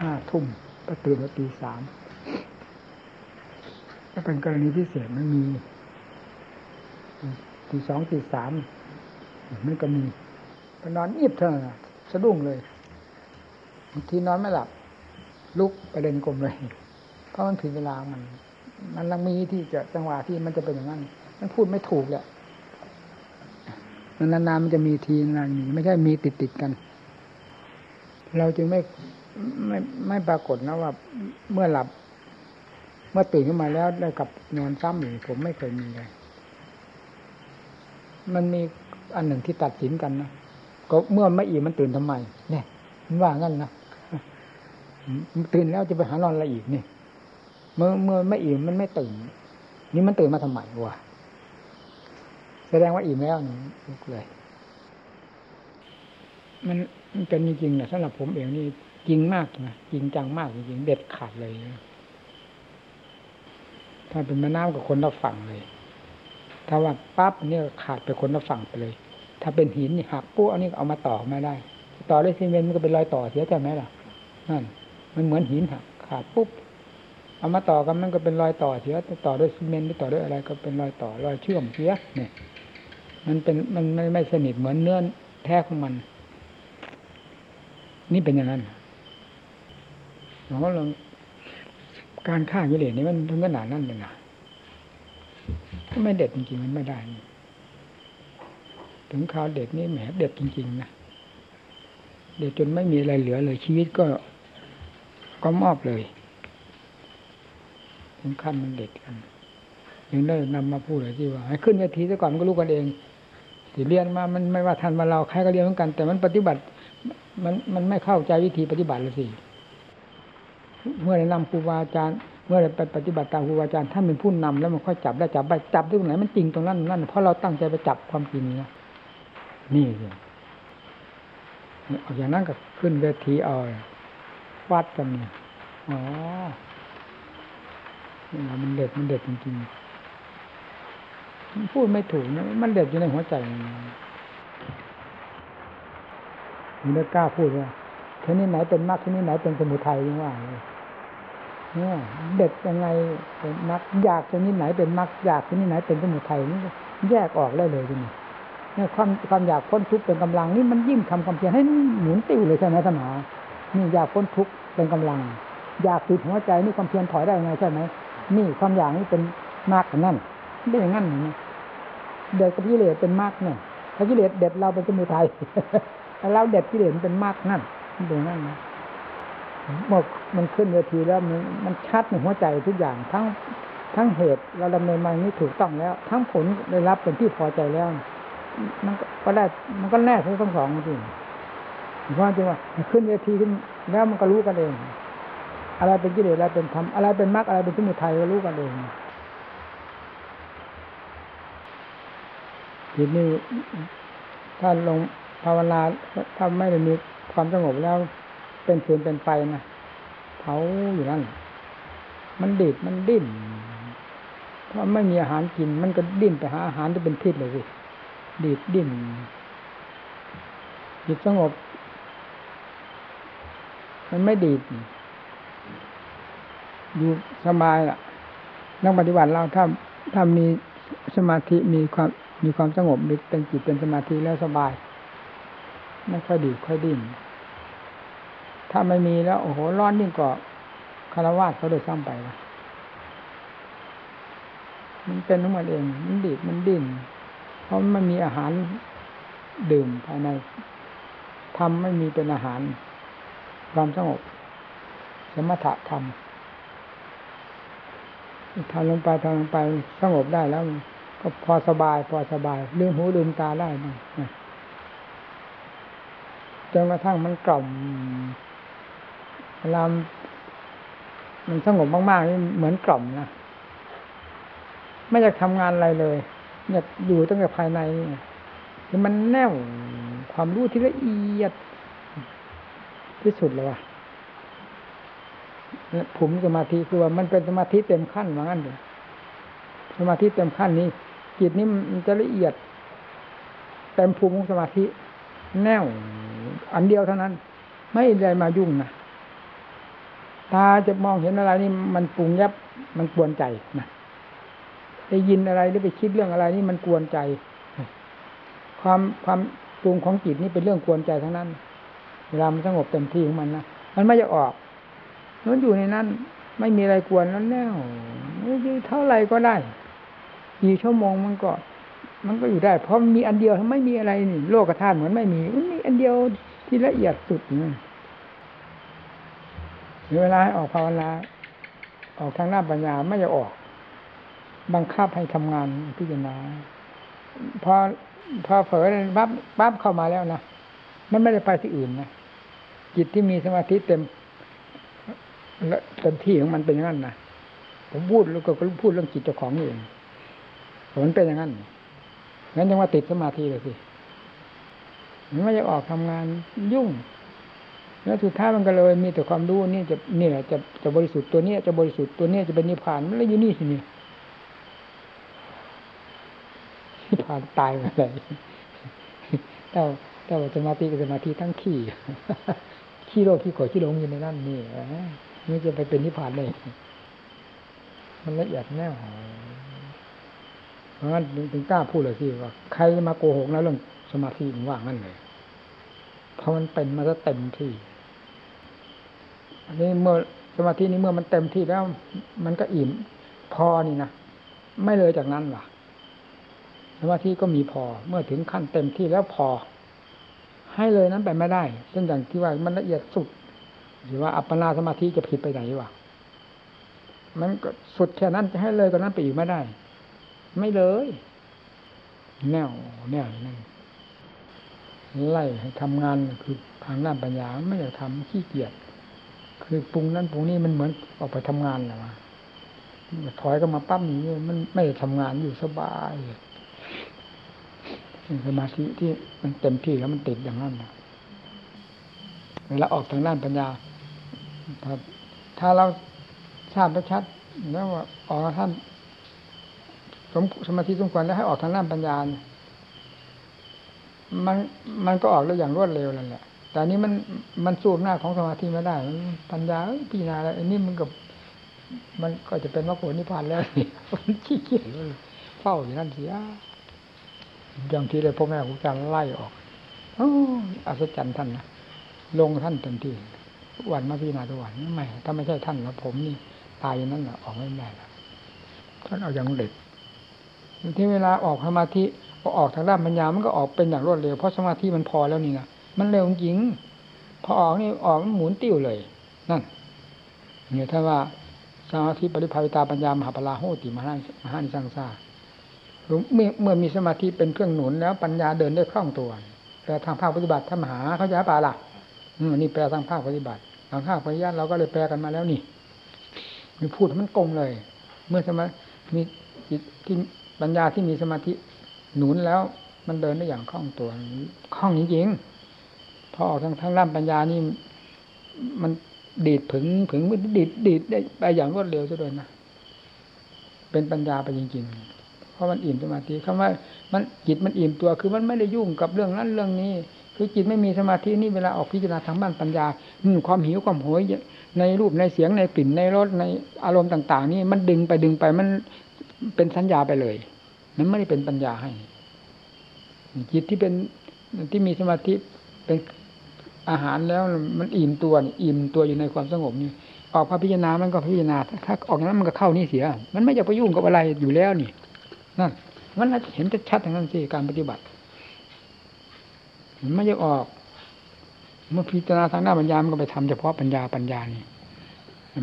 ห้าทุ่มก็ตื่นมาตีสามถ้าเป็นกรณีพิเศษมันมีตีสองตีสามมันก็มีไปนอนอีบเท่านั้นสะดุ้งเลยบางทีนอนไม่หลับ ลุกไปเล่นกลมเลย เพราะมันถึงเวลามัน มันลังมีที่จะจังหวะที่มันจะเป็นอย่างนั้น มันพูดไม่ถูกแหละนานๆมันจะมีทีนานมีไม่ใช่มีติดติดกัน เราจึงไม่ไม่ไม่ปรากฏนะว่า เมื่อหลับ เมื่อตื่นขึ้นมาแล้วได้กับนอนซ้ำอยู่ผมไม่เคยมีเลยมันมีอันหนึ่งที่ตัดสินกันนะก็เมื่อไม่อิ่มมันตื่นทำไม เนี่ยมันว่างั้นนะตื่นแล้วจะไปหานอนอะไรอีกนี่ เมื่อเมื่อไม่อิ่มมันไม่ตื่น นี่มันตื่นมาทำไมวะแสดงว่าอิ่มแล้วนี่ลุกเลย มันมันเป็นจริงๆนะสำหรับผมเองนี่จริงมากนะจริงจังมากจริงๆเด็ดขาดเลยถ้าเป็นม่น้ำกับคนละฝั่งเลย ถ้าว่าปั๊บเนี่ยขาดไปคนละฝั่งไปเลย ถ้าเป็นหินนี่หักปุ๊บอันนี้เอามาต่อมาได้ ต่อด้วยซีเมนต์มันก็เป็นรอยต่อเสียใช่ไหมล่ะนั่น มันเหมือนหินหักขาดปุ๊บ เอามาต่อกันมันก็เป็นรอยต่อเสียต่อด้วยซีเมนต์หรือต่อด้วยอะไรก็เป็นรอยต่อรอยเชื่อมเสียเนี่ย มันเป็นมันไม่ไม่สนิทเหมือนเนื้อแท้ของมัน นี่เป็นอย่างนั้นเพราะเราการฆ่ากิเลสนี่มันถึงขนาดนั้นเลยนะถ้าไม่เด็ดจริงๆมันไม่ได้ ถึงข่าวเด็ดนี่แหมเด็ดจริง ๆนะเด็ดจนไม่มีอะไรเหลือเลยชีวิตก็ก็มอบเลย ถึงขั้นมันเด็ดกันยังได้นำมาพูดเลยที่ว่า ให้ขึ้นเวทีซะก่อนมันก็รู้กันเองที่เรียนมามันไม่ว่าทันมาเราใครก็เรียนเหมือนกัน แต่มันปฏิบัติ มันมันไม่เข้าใจวิธีปฏิบัติเลยสิเมื่อได้นำครูบาอาจารย์ เมื่อไปปฏิบัติตามครูบาอาจารย์ท่านเป็นผู้นำแล้วมันค่อยจับได้จับไปจับตรงไหนมันจริงตรงนั้นนั่นเพราะเราตั้งใจไปจับความจริงนะนี่สิอย่างนั้นก็ขึ้นเวทีเอาวัดกันเนี่ยอ๋อ มันเด็ดมันเด็ดจริงๆพูดไม่ถูกนะมันเด็ดอยู่ในหัวใจมันไม่กล้าพูดว่าชนิดไหนเป็นมรรคชนิดไหนเป็นสมุทัยยังว่าเลยเนี่ยเด็ดยังไงเป็นมรรคอยากชนิดไหนเป็นมรรคอยากชนิดไหนเป็นสมุทัยนี่แยกออกได้เลยทีนี้เนี่ยความความอยากพ้นทุกข์เป็นกำลังนี่มันยิ่งทำความเพียรให้หมุนติ้วเลยใช่ไหมท่านหานี่อยากพ้นทุกข์เป็นกำลัง อยากติดหัวใจนี่ความเพียรถอยได้ยังไงใช่ไหม นี่ความอยากนี่เป็นมรรคนั่นได้อย่างนั้นเด็ดกับกิเลสเป็นมรรคเนี่ยถ้ากิเลสเด็ดเราเป็นสมุทัยเราเด็ดกิเลสเป็นมรรคนั่นเป็นนั่นนะเมื่อมันขึ้นเวทีแล้วมันมันชัดในหัวใจทุกอย่างทั้งทั้งเหตุเราดำเนินมานี้ถูกต้องแล้ว ทั้งผลได้รับเป็นที่พอใจแล้ว มันก็ได้มันก็แน่ทั้งสองจริงเพราะจริงว่าขึ้นเวทีขึ้นแล้วมันก็รู้กันเอง อะไรเป็นกิเลสอะไรเป็นธรรมอะไรเป็นมรรคอะไรเป็นสมุทัยก็รู้กันเองทีนี้ถ้าลงภาวนาถ้าไม่ได้มีความสงบแล้วเป็นฟืนเป็นไฟนะเผาอยู่นั่น มันดิดมันดิ้นเพราะไม่มีอาหารกิน มันก็ดิ้นไปหาอาหารที่เป็นพิษเลยสิดีดดิ้นจิตสงบ มันไม่ดีด อยู่สบายล่ะ นักปฏิบัติเราถ้าถ้ามีสมาธิมีความมีความสงบมีเป็นจิตเป็นสมาธิแล้วสบาย ไม่ค่อยดีค่อยดิ้นถ้าไม่มีแล้ว โอ้โหร้อนยิ่งกว่าคารวะเขาโดยซ้ำไปละมันเป็นทั้งหมดเอง มันดีดมันดิ้นเพราะมันมีอาหารดื่มภายในทำไม่มีเป็นอาหาร ความสงบสมถะธรรม ทำลงไปทำลงไปสงบได้แล้ว ก็พอสบาย พอสบายลืมหูลืมตาได้นะจนกระทั่งมันกล่อมเวลามันสงบมากๆนี่เหมือนกล่อมนะไม่อยากทำงานอะไรเลยอยากอยู่ตั้งแต่ภายในคือมันแน่วความรู้ที่ละเอียดที่สุดเลยว่ะ ผุมสมาธิคือว่ามันเป็นสมาธิเต็มขั้นว่างั้นเลยสมาธิเต็มขั้นนี้จิตนี้มันจะละเอียดเต็มภูมิของสมาธิ แน่วอันเดียวเท่านั้น ไม่ได้มายุ่งนะตาจะมองเห็นอะไรนี่มันปรุงยับมันกวนใจนะได้ยินอะไรหรือไปคิดเรื่องอะไรนี่มันกวนใจ ความความปรุงของจิตนี่เป็นเรื่องกวนใจทั้งนั้นเวลามันสงบเต็มที่ของมันนะมันไม่จะออก มันอยู่ในนั้น ไม่มีอะไรกวนแล้วแน่วเท่าไรก็ได้กี่ชั่วโมงมันก็ มันก็อยู่ได้ เพราะมันมีอันเดียวไม่มีอะไรนี่โลกธาตุเหมือนไม่มีมันมีอันเดียวที่ละเอียดสุดนี่เวลาให้ออกภาวนาออกทางหน้าปัญญาไม่จะออก บังคับให้ทำงานพิจารณาพอพอเผลอปั๊บปั๊บเข้ามาแล้วนะมันไม่ได้ไปที่อื่นนะจิตที่มีสมาธิเต็ม เต็มที่ของมันเป็นอย่างนั้นนะผมพูดแล้วก็พูดเรื่องจิตเจ้าของเองมันเป็นอย่างนั้นงั้นยังว่าติดสมาธิเลยสิมันไม่จะออกทำงานยุ่ง แล้วสุดท้ายมันก็เลย มีแต่ความรู้นี่จะนี่แหละจะจะบริสุทธิ์ตัวนี้จะบริสุทธิ์ตัวนี้จะเป็นนิพพานมันเลยอยู่นี่สินี่นิพพานตายไปเลยแต่แต่ว่าสมาธิกับสมาธิทั้งขี้ขี้โลกขี้ขอยขี้หลงอยู่ในนั่นนี่ ไม่จะไปเป็นนิพพานเลยมันละเอียดแน่เพราะงั้นถึงกล้าพูดเลยสิว่าใครมาโกหกนะเรื่องสมาธิผมว่างั้นเลยเพราะมันเป็นมาซะเต็มที่ อันนี้เมื่อสมาธินี้เมื่อมันเต็มที่แล้ว มันก็อิ่มพอนี่นะไม่เลยจากนั้นล่ะสมาธิก็มีพอ เมื่อถึงขั้นเต็มที่แล้วพอ ให้เลยนั้นไปไม่ได้เช่นอย่างที่ว่ามันละเอียดสุด หรือว่าอัปปนาสมาธิจะผิดไปไหนวะมันก็สุดแค่นั้นจะให้เลยกว่านั้นไปอีกไม่ได้ ไม่เลย แนวแนวนั่นไล่ให้ทำงานคือทางด้านปัญญาไม่อยากทำขี้เกียจคือปรุงนั้นปรุงนี้มันเหมือนออกไปทำงานแหละวะถอยก็มาปั้มอย่างนี้มันไม่ทำงานอยู่สบายสมาธิที่มันเต็มที่แล้วมันติดอย่างนั้นนะเวลาออกทางด้านปัญญา ถ้าถ้าเราทราบชัดแล้วว่าออกท่านสมสมาธิสมควรแล้วให้ออกทางด้านปัญญามันมันก็ออกได้อย่างรวดเร็วนั่นแหละ แต่นี้มันมันสู้หน้าของสมาธิไม่ได้ ปัญญาพิจารณาอะไรอันนี้มันกับมันก็จะเป็นมรรคผลนิพพานแล้วมันขี้เกียจเฝ้าอยู่นั่นเสียอย่างที่เลยพ่อแม่ครูอาจารย์ไล่ออกออัศจรรย์ท่านนะลงท่านเต็มที่ วันมาพิจารณาทุกวันไม่ ถ้าไม่ใช่ท่านแล้วผมนี่ตายอย่างนั้นแหละออกไม่ได้แล้วท่านเอาอย่างเด็ดที่เวลาออกสมาธิพอออกทางด้านปัญญามันก็ออกเป็นอย่างรวดเร็วเพราะสมาธิมันพอแล้วนี่นะมันเร็วจริงพอออกนี่ออกมันหมุนติ้วเลย นั่นเนี่ยถ้าว่าสมาธิปริภาวิตาปัญญามหาปลาโหติมหามหานิสังสาเมื่อเมื่อมีสมาธิเป็นเครื่องหนุนแล้วปัญญาเดินได้คล่องตัวแต่ทางภาคปฏิบัติถ้ามหาเขาจะปาล่ะ นี่แปลทางภาคปฏิบัติทางภาคปริยัติเราก็เลยแปลกันมาแล้วนี่มีพูดมันกงเลย เมื่อสมามีจิตที่ปัญญาที่มีสมาธิหนุนแล้ว มันเดินได้อย่างคล่องตัวคล่องจริงๆพอออกทางทางด้านปัญญานี่ มันดีดผึงผึงดีดดีดได้ไปอย่างรวดเร็วซะด้วยนะเป็นปัญญาไปจริงๆ เพราะมันอิ่มสมาธิคำว่ามันจิตมันอิ่มตัว คือมันไม่ได้ยุ่งกับเรื่องนั้นเรื่องนี้ คือจิตไม่มีสมาธินี่เวลาออกพิจารณาทางบ้านปัญญาอืมความหิวความโหยในรูปในเสียงในกลิ่นในรสในอารมณ์ต่าง ๆ นี่มันดึงไปดึงไปมันเป็นสัญญาไปเลยมันไม่ได้เป็นปัญญาให้ จิตที่เป็นที่มีสมาธิเป็นอาหารแล้วมันอิ่มตัวนี่อิ่มตัวอยู่ในความสงบนี่ออกพระพิจารณามันก็พิจารณาถ้าออกนั้นมันก็เข้านี่เสีย มันไม่จะไปยุ่งกับอะไรอยู่แล้วนี่ นั่นมันเห็นชัดๆอย่างนั้นสิการปฏิบัติ มันไม่จะออก เมื่อพิจารณาทางหน้าปัญญามันก็ไปทำเฉพาะปัญญาปัญญานี่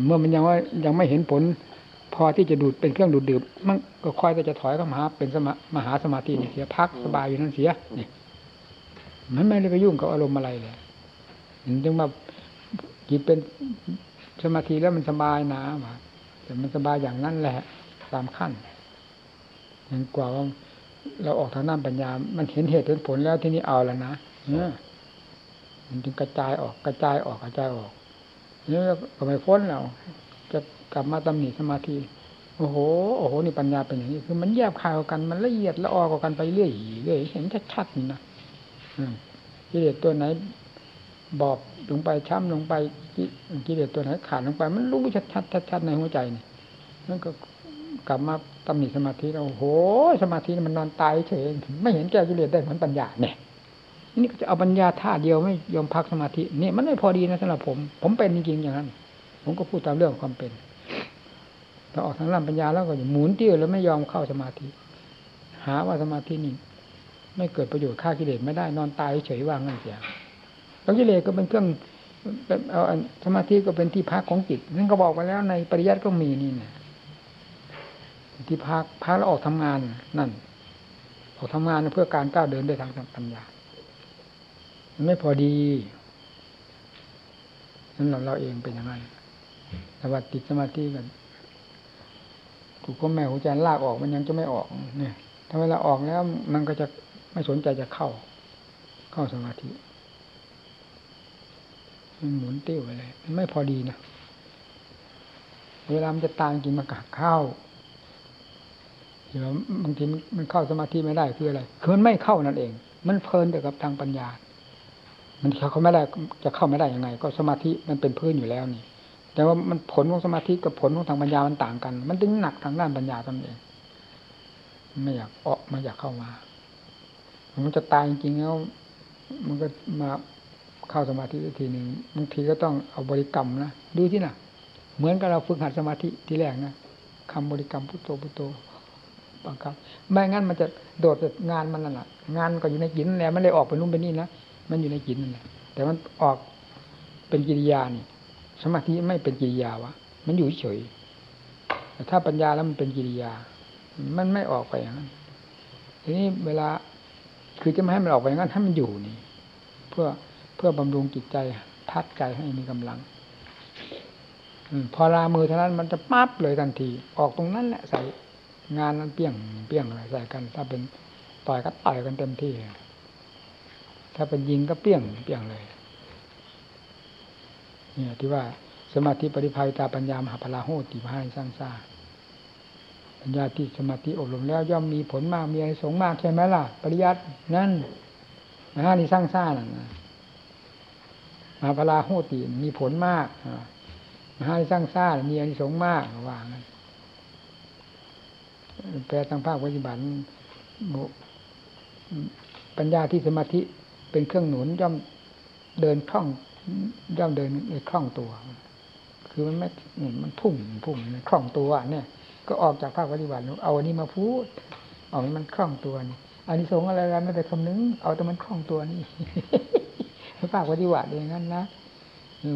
เมื่อมันยังว่ายังไม่เห็นผล พอที่จะดูดเป็นเครื่องดูดดื่มมันก็คอยแต่จะถอยเข้ามาเป็นสมามหาสมาธินี่เสียพักสบายอยู่นั่นเสียนี่มันไม่ได้ไปยุ่งกับอารมณ์อะไรเลยถึงว่าจิตเป็นสมาธิแล้วมันสบายนะว่าแต่มันสบายอย่างนั้นแหละตามขั้น อย่างกว่าว่าเราออกทางน้าปัญญา มันเห็นเหตุเห็นผลแล้วที่นี้เอาแล้วนะเนี่ยมันจึงกระจายออกกระจายออกกระจายออกนี่ก็ไม่พ้นเราจะกลับมาตำหนิสมาธิโอ้โหโอ้โหนี่ปัญญาเป็นอย่างนี้ คือมันแยบคายกันมันละเอียดละออกกันไปเรื่อยเรื่อยเห็นชัดๆนี่นะกิเลสตัวไหน บอบลงไปช้ำลงไปกิเลสตัวไหนขาดลงไป มันรู้ชัดชัดชัดในหัวใจนี่นั่นก็กลับมา ตำหนิสมาธิเราโอ้โหสมาธิมันนอนตายเฉยไม่เห็นแก้กิเลสได้เหมือนปัญญาเนี่ยนี่ก็จะเอาปัญญาท่าเดียวไม่ยอมพักสมาธินี่มันไม่พอดีนะสำหรับผม ผมเป็นจริงๆอย่างนั้น ผมก็พูดตามเรื่องความเป็นพอออกทางลำปัญญาแล้วก็อยู่หมุนเตี้ยแล้วไม่ยอมเข้าสมาธิ หาว่าสมาธินี่ไม่เกิดประโยชน์ฆ่ากิเลสไม่ได้นอนตายเฉยว่างนั่นเสียแล้วกิเลสก็เป็นเครื่องเอาสมาธิก็เป็นที่พักของจิตนั่นก็บอกไปแล้วในปริยัติก็มีนี่นะ ที่พักพักแล้วออกทำงานนั่น ออกทำงานเพื่อการก้าวเดินด้วยทางปัญญามันไม่พอดีนั่นเราเราเองเป็นอย่างนั้นแต่ว่าติดสมาธิกันถูกพ่อแม่หัวใจลากออกมันยังจะไม่ออก เนี่ย ถ้าเวลาออกแล้ว มันก็จะไม่สนใจจะเข้า เข้าสมาธิมันหมุนติ้วไปเลยมันไม่พอดีนะเวลามันจะตายจริงมันกักเข้า เดี๋ยวบางทีมันเข้าสมาธิไม่ได้คืออะไรคือมันไม่เข้านั่นเอง มันเพลินแต่กับทางปัญญา มันเขาไม่ได้จะเข้าไม่ได้ยังไง ก็สมาธิมันเป็นพื้นอยู่แล้วนี่ แต่ว่ามันผลของสมาธิกับผลของทางปัญญามันต่างกัน มันถึงหนักทางด้านปัญญาตนเอง ไม่อยากออกไม่อยากเข้ามา มันจะตายจริงๆแล้วมันก็มาเข้าสมาธิทีหนึ่งบางทีก็ต้องเอาบริกรรมนะดูที่น่ะ เหมือนกับเราฝึกหัดสมาธิทีแรกนะคำบริกรรมพุทโธพุทโธ บังคับ ไม่งั้นมันจะโดดงานมันนั่นแหละงานก็อยู่ในจิตนั่นแหละไม่ได้ออกไปนู่นไปนี่นะมันอยู่ในจิตนั่นแหละแต่มันออกเป็นกิริยานี่ สมาธิไม่เป็นกิริยาวะ มันอยู่เฉยแต่ถ้าปัญญาแล้วมันเป็นกิริยา มันไม่ออกไปอย่างนั้นทีนี้เวลาคือจะไม่ให้มันออกไปอย่างนั้นให้มันอยู่นี่ เพื่อเพื่อบำรุงจิตใจพักใจให้มีกำลังพอลามือเท่านั้นมันจะปั๊บเลยทันที ออกตรงนั้นแหละใส่ งานนั้นเปี้ยงเปี้ยงอะไรใส่กัน ถ้าเป็นต่อยก็ต่อยกันเต็มที่ ถ้าเป็นยิงก็เปี้ยงเปี้ยงเลย เนี่ยที่ว่าสมาธิปริภายตาปัญญามหาพลาโหติพายสร้างซาปัญญาที่สมาธิอบรมแล้วย่อมมีผลมากมีอะไรสงมากใช่ไหมล่ะ ปริยัตินั่นนะนี่สร้างซ่านั่นนะมหาพลาโหติมีผลมากมหาสร้างซ่ามีอานิสงส์มากว่างั้น แปลทางภาคปฏิบัติปัญญาที่สมาธิเป็นเครื่องหนุนย่อมเดินคล่อง ย่อมเดินในคล่องตัว คือมันไม่มันพุ่งพุ่งคล่องตัวเนี่ย ก็ออกจากภาคปฏิบัติเอาอันนี้มาพูดออกมันคล่องตัวนี่อันนี้สงอะไรกันไม่ไปคำนึง เอาแต่มันคล่องตัวนี่ภาคปฏิบัติอย่างนั้นนะ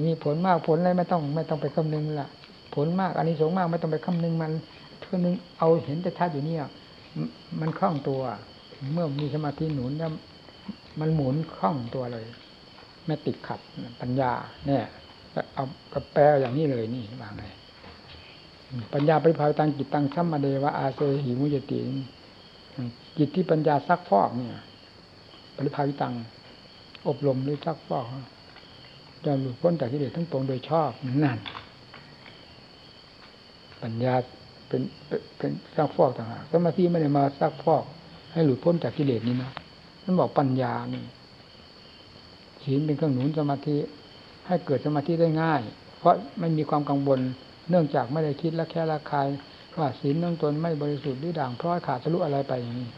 มีผลมากผลอะไรไม่ต้อง ไม่ต้องไปคำนึงละผลมากอันนี้สงมากไม่ต้องไปคำนึงมัน เพื่อนึงเอาเห็นแต่ชัดอยู่เนี่ยมันคล่องตัว เมื่อมีสมาธิหนุนแล้วมันหมุนคล่องตัวเลย ไม่ติดขัดปัญญา เนี่ยเอากระแปลอย่างนี้เลยนี่ว่าไงปัญญาปริภาวตังจิตตังสัมมาเดวะอาเซหิมุยติจิตที่ปัญญาซักฟอกเนี่ย ปริภาวิตัง อบรมหรือซักฟอกจะหลุดพ้นจากกิเลสทั้งปวงโดยชอบนั่น ปัญญา เป็นเป็นซักฟอกต่างหากสมาธิไม่ได้มาซักฟอก ให้หลุดพ้นจากกิเลสนี้นะนั่นบอกปัญญานี่ศีลเป็นเครื่องหนุนสมาธิ ให้เกิดสมาธิได้ง่าย เพราะไม่มีความกังวลเนื่องจากไม่ได้คิดและแค่ละคายว่าศีลนื่องตนไม่บริสุทธิ์หรือด่างพร้อยขาดทะลุอะไรไปอย่างนี้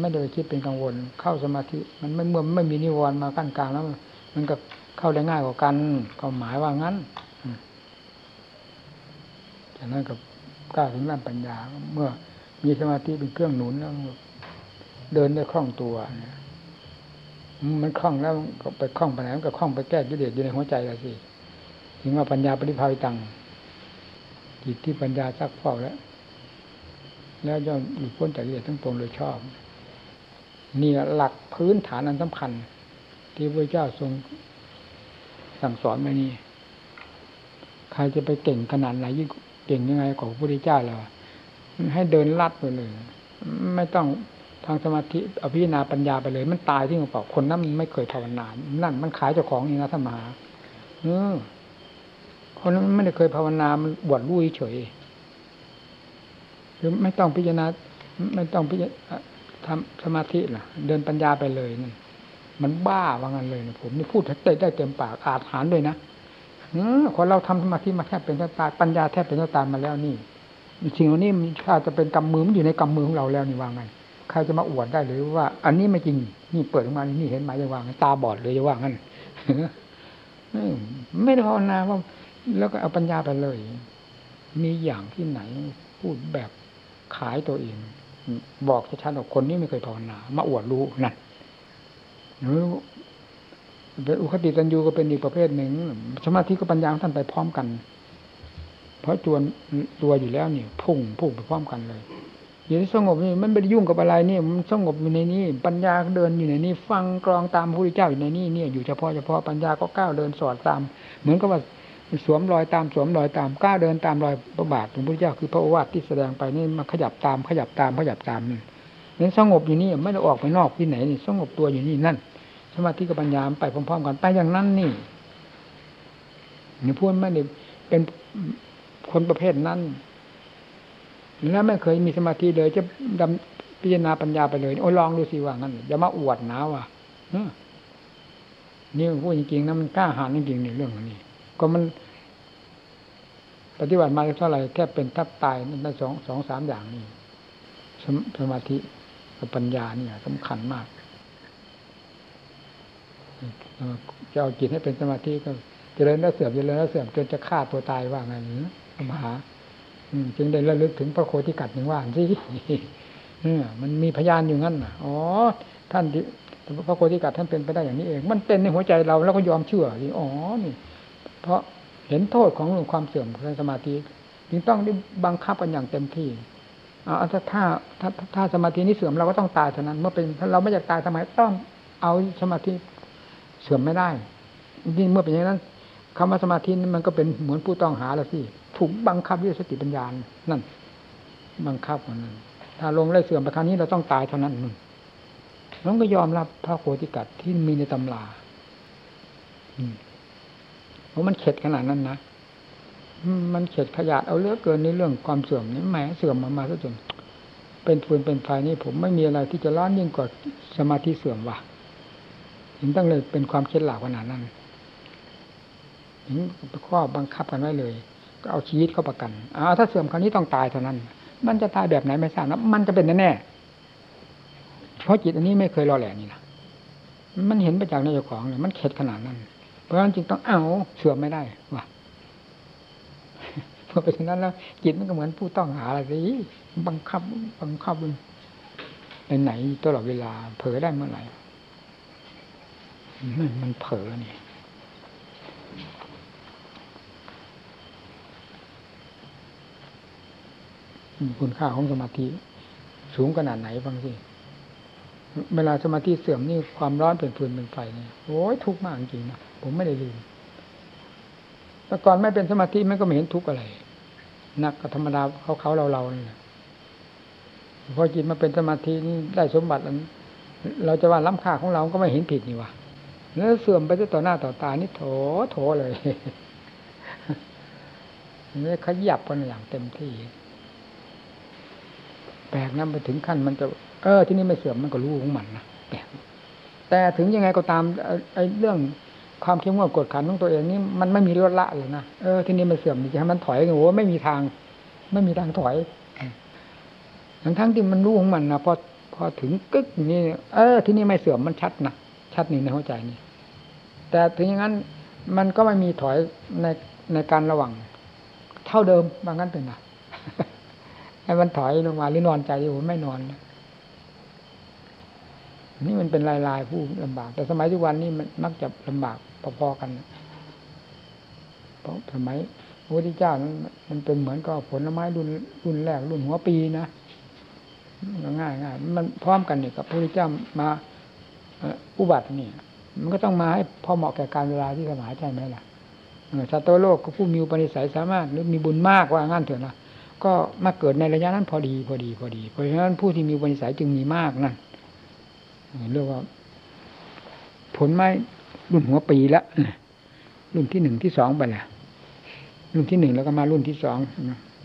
ไม่ได้คิดเป็นกังวล เข้าสมาธิ มันไม่เมื่อไม่มีนิวรณ์มากั้นกลางแล้ว มันก็เข้าได้ง่ายกว่ากันก็หมายว่างั้นจากนั้นกับ ก้าวถึงด้านปัญญา เมื่อมีสมาธิเป็นเครื่องหนุนแล้วเดินได้คล่องตัวเนี่ยมันคล่องแล้วก็ไปคล่องไปไหนมันก็คล่องไปแก้กิเลสอยู่ในหัวใจแล้วสิถึงว่าปัญญาปริภาวิตังจิตที่ปัญญาซักฟอกแล้ว แล้วย่อมหลุดพ้นจากกิเลสทั้งปวงโดยชอบ นี่หลักพื้นฐานอันสำคัญ ที่พระเจ้าทรงสั่งสอนมานี่ใครจะไปเก่งขนาดไหนยิ่ง เก่งยังไงของพระพุทธเจ้าแล้วให้เดินลัดไปเลย ไม่ต้องทางสมาธิอภิญนาปัญญาไปเลย มันตายที่มันเปล่าคนนั้นมันไม่เคยภาวนา นั่นมันขายเจ้าของนี่นะท่านมาเออคนนั้นไม่ได้เคยภาวนา มันบวชรู้เฉยหรือไม่ต้องพิจารณาไม่ต้องพิจารณาทำสมาธิล่ะ เดินปัญญาไปเลยนั่นมันบ้าว่างั้นเลยนะผมนี่พูดได้ได้เต็มปากอาจหารด้วยนะ คนเราทำสมาธิมาแทบเป็นตายปัญญาแทบเป็นตายมาแล้วนี่สิ่งเหล่านี้มันอาจจะเป็นกำมือมันอยู่ในกำมือของเราแล้วนี่ว่าไงใครจะมาอวดได้หรือว่า อันนี้ไม่จริง นี่เปิดออกมานี่เห็นไหมจะว่าตาบอดเลยจะว่างั้นไม่ได้ภาวนาว่า แล้วก็เอาปัญญาไปเลย มีอย่างที่ไหนพูดแบบขายตัวเอง บอกชัดๆว่าคนนี้ไม่เคยภาวนา มาอวดรู้นั่นหรือ เป็นอุคติตันยูก็เป็นอีกประเภทหนึ่งสมาธิกับปัญญาท่านไปพร้อมกัน เพราะจวนตัวอยู่แล้วนี่พุ่งพุ่งไปพร้อมกันเลยอยู่ที่สงบนี่มันไม่ได้ยุ่งกับอะไรนี่มันสงบอยู่ในนี้ปัญญาเดินอยู่ในนี้ ฟังกรองตามพระพุทธเจ้าอยู่ในนี้เนี่ยอยู่เฉพาะเฉพาะปัญญาก็ก้าวเดินสอดตาม เหมือนกับว่าสวมรอยตามสวมรอยตามก้าวเดินตามรอยพระบาทของพระพุทธเจ้าคือพระโอวาทที่แสดงไปนี่มาขยับตามขยับตามขยับตามนี่นี่สงบอยู่นี่ไม่ได้ออกไปนอกที่ไหนนี่สงบตัวอยู่นี่นั่น สมาธิกับปัญญาไปพร้อมๆกันไปอย่างนั้นนี่นี่พูดไม่ได้เป็นคนประเภทนั้นแล้วไม่เคยมีสมาธิเลย จะดำพิจารณาปัญญาไปเลยโอ้ลองดูสิว่างั้นอย่ามาอวดนะว่ะนี่พูดจริงๆนะมันกล้าหาญจริงๆในเรื่องนี้ ก็มัน ปฏิบัติมาเท่าไหร่แค่เป็นทับตายในสองสองสามอย่างนี้สมาธิกับปัญญาเนี่ยสำคัญมาก จะเอาจิตให้เป็นสมาธิก็เจริญแล้วเสื่อมเจริญแล้วเสื่อมจนจะฆ่าตัวตายว่าไงหรือมหาจึงได้ระลึกถึงพระโคติกัดหนึ่งว่าสิมันมีพยานอยู่งั้นอ๋อ ท่านที่พระโคติกัดท่านเป็นไปได้อย่างนี้เอง มันเป็นในหัวใจเราแล้วก็ยอมเชื่ออ๋อนี่ เพราะเห็นโทษของความเสื่อมของสมาธิจึงต้องได้บังคับกันอย่างเต็มที่เอาถ้าถ้าถ้าถ้าสมาธินี้เสื่อมเราก็ต้องตายเท่านั้น เมื่อเป็นเราไม่อยากตายทำไมต้องเอาสมาธิ เสื่อมไม่ได้นี่เมื่อเป็นอย่างนั้นคำว่าสมาธินั้นมันก็เป็นเหมือนผู้ต้องหาแล้วสิถูกบังคับด้วยสติปัญญานั่น บังคับมันนั้นถ้าลงไล่เสื่อมไปครั้นี้เราต้องตายเท่านั้นมึงน้องก็ยอมรับพระโคติกัดที่มีในตำราเพราะมันเข็ดขนาดนั้นนะมันเข็ดขยาดเอาเลือกเกินในเรื่องความเสื่อมนี่แหมเสื่อมมามาซะจนเป็นฟืนเป็นไฟนี่ผมไม่มีอะไรที่จะร้อนยิ่งกว่าสมาธิเสื่อมว่ะ ถึงต้องเลยเป็นความเข็ดหลาบขนาดนั้นถึงข้อบังคับกันไว้เลย ก็เอาชีวิตเข้าประกันอ้าถ้าเสื่อมคราวนี้ต้องตายเท่านั้น มันจะตายแบบไหนไม่ทราบนะมันจะเป็นแน่เพราะจิตอันนี้ไม่เคยรอแหล่นี่นะมันเห็นไปจากในเจ้าของเลยมันเข็ดขนาดนั้น เพราะฉะนั้นจึงต้องเอาเสื่อมไม่ได้ว่ะเพราะเป็นฉะนั้นแล้วจิตมันก็เหมือนผู้ต้องหาอะไรสิบังคับบังคับไปไหนตลอดเวลา เผลอได้เมื่อไหร่ มันเผลอนี่คุณค่าของสมาธิ สูงขนาดไหนฟังสิเวลาสมาธิเสื่อมนี่ความร้อนเป็นฟืนเป็นไฟเนี่ยโอ้ยทุกข์มากจริงนะผมไม่ได้ลืมแต่ก่อนไม่เป็นสมาธิมันก็ไม่เห็นทุกข์อะไรนักธรรมดาเขาเขาเราเราเนี่ยพอจิตมาเป็นสมาธินี่ได้สมบัติเราจะว่าล้ำค่าของเราก็ไม่เห็นผิดนี่วะ แล้วเสื่อมไปต่อหน้าต่อตานี่โถโถเลยนี่ขยับกันอย่างเต็มที่ แปลกนะไปถึงขั้นมันจะ เออ ที่นี่ไม่เสื่อมมันก็รู้ของมันนะแปลกแต่ถึงยังไงก็ตามไอ้เรื่องความเข้มงวดกดขันของตัวเองนี่มันไม่มีลดละเลยนะเออที่นี่ไม่เสื่อมจะให้มันถอยโอ้ไม่มีทาง ไม่มีทางถอยทั้งทั้งที่มันรู้ของมันนะพอพอถึงกึกนี่เออที่นี่ไม่เสื่อมมันชัดนะชัดนี่ในหัวใจนี่ แต่ถึงอย่างนั้นมันก็ไม่มีถอยในในการระวัง เท่าเดิมบางกันเป็นะให้มันถอยลงมาหรือนอนใจอยู่ไม่นอนนี่มันเป็นลายลายผู้ลำบาก แต่สมัยทุกวันนี้มันมักจะลำบากพอๆกันเพราะสมัยพระพุทธเจ้านั้นมันเป็นเหมือนกับผลไม้รุ่นรุ่นแรกรุ่นหัวปีนะง่ายง่ายมันพร้อมกันนี่กับพระพุทธเจ้ามาอุบัตินี่ มันก็ต้องมาให้พอเหมาะแก่การเวลาที่สมัยใช่ไหมล่ะสัตว์โลกก็ผู้มีอุปนิสัยสามารถหรือมีบุญมากว่างั้นเถอะนะก็มาเกิดในระยะนั้นพอดีพอดีพอดี เพราะฉะนั้นผู้ที่มีอุปนิสัยจึงมีมากนั่นเรียกว่า ผลไม้รุ่นหัวปีละรุ่นที่หนึ่งที่สองไปแหละรุ่นที่หนึ่งแล้วก็มารุ่นที่สอง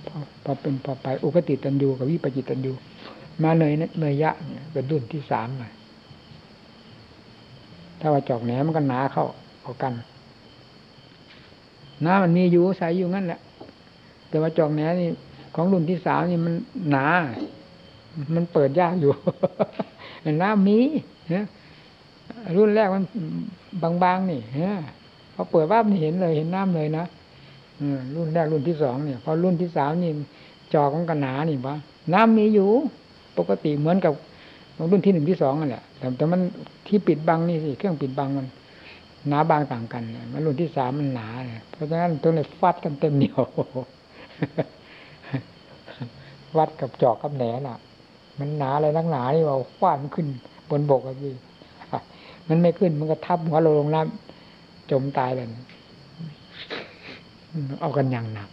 พอพอเป็นพอไปอุกติตันยูกับวิปจิตันยูมาเนยเนยยะเป็นรุ่นที่สามไป ถ้าว่าจอกแหนมันก็หนาเข้าเข้ากันน้ามันมีอยู่ใสอยู่งั้นแหละ แต่ว่าจอกแหนนี่ ของรุ่นที่สามนี่มันหนา มันเปิดยากอยู่น้ำมีเนี่ยรุ่นแรกมันบางๆนี่เนี่ยพอเปิดว่ามันเห็นเลยเห็นน้ำเลยนะรุ่นแรกรุ่นที่สองเนี่ย พอรุ่นที่สามนี่จอของกันหนานี่ปะน้ำมีอยู่ ปกติเหมือนกับ รุ่นที่หนึ่งที่สองนั่นแหละแต่แต่มันที่ปิดบังนี่สิเครื่องปิดบังมันหนาบางต่างกันมันรุ่นที่สามมันหนาเพราะฉะนั้นตัวนี้ฟัดกันเต็มเหนียววัดกับจอกกับแหนน่ะ มันหนาอะไรนักหนานี่ว่าฟาดมันขึ้นบนบกอะพี่มันไม่ขึ้นมันก็ทับหัวเราลงน้ำจมตายเลยเอากันอย่างหนัก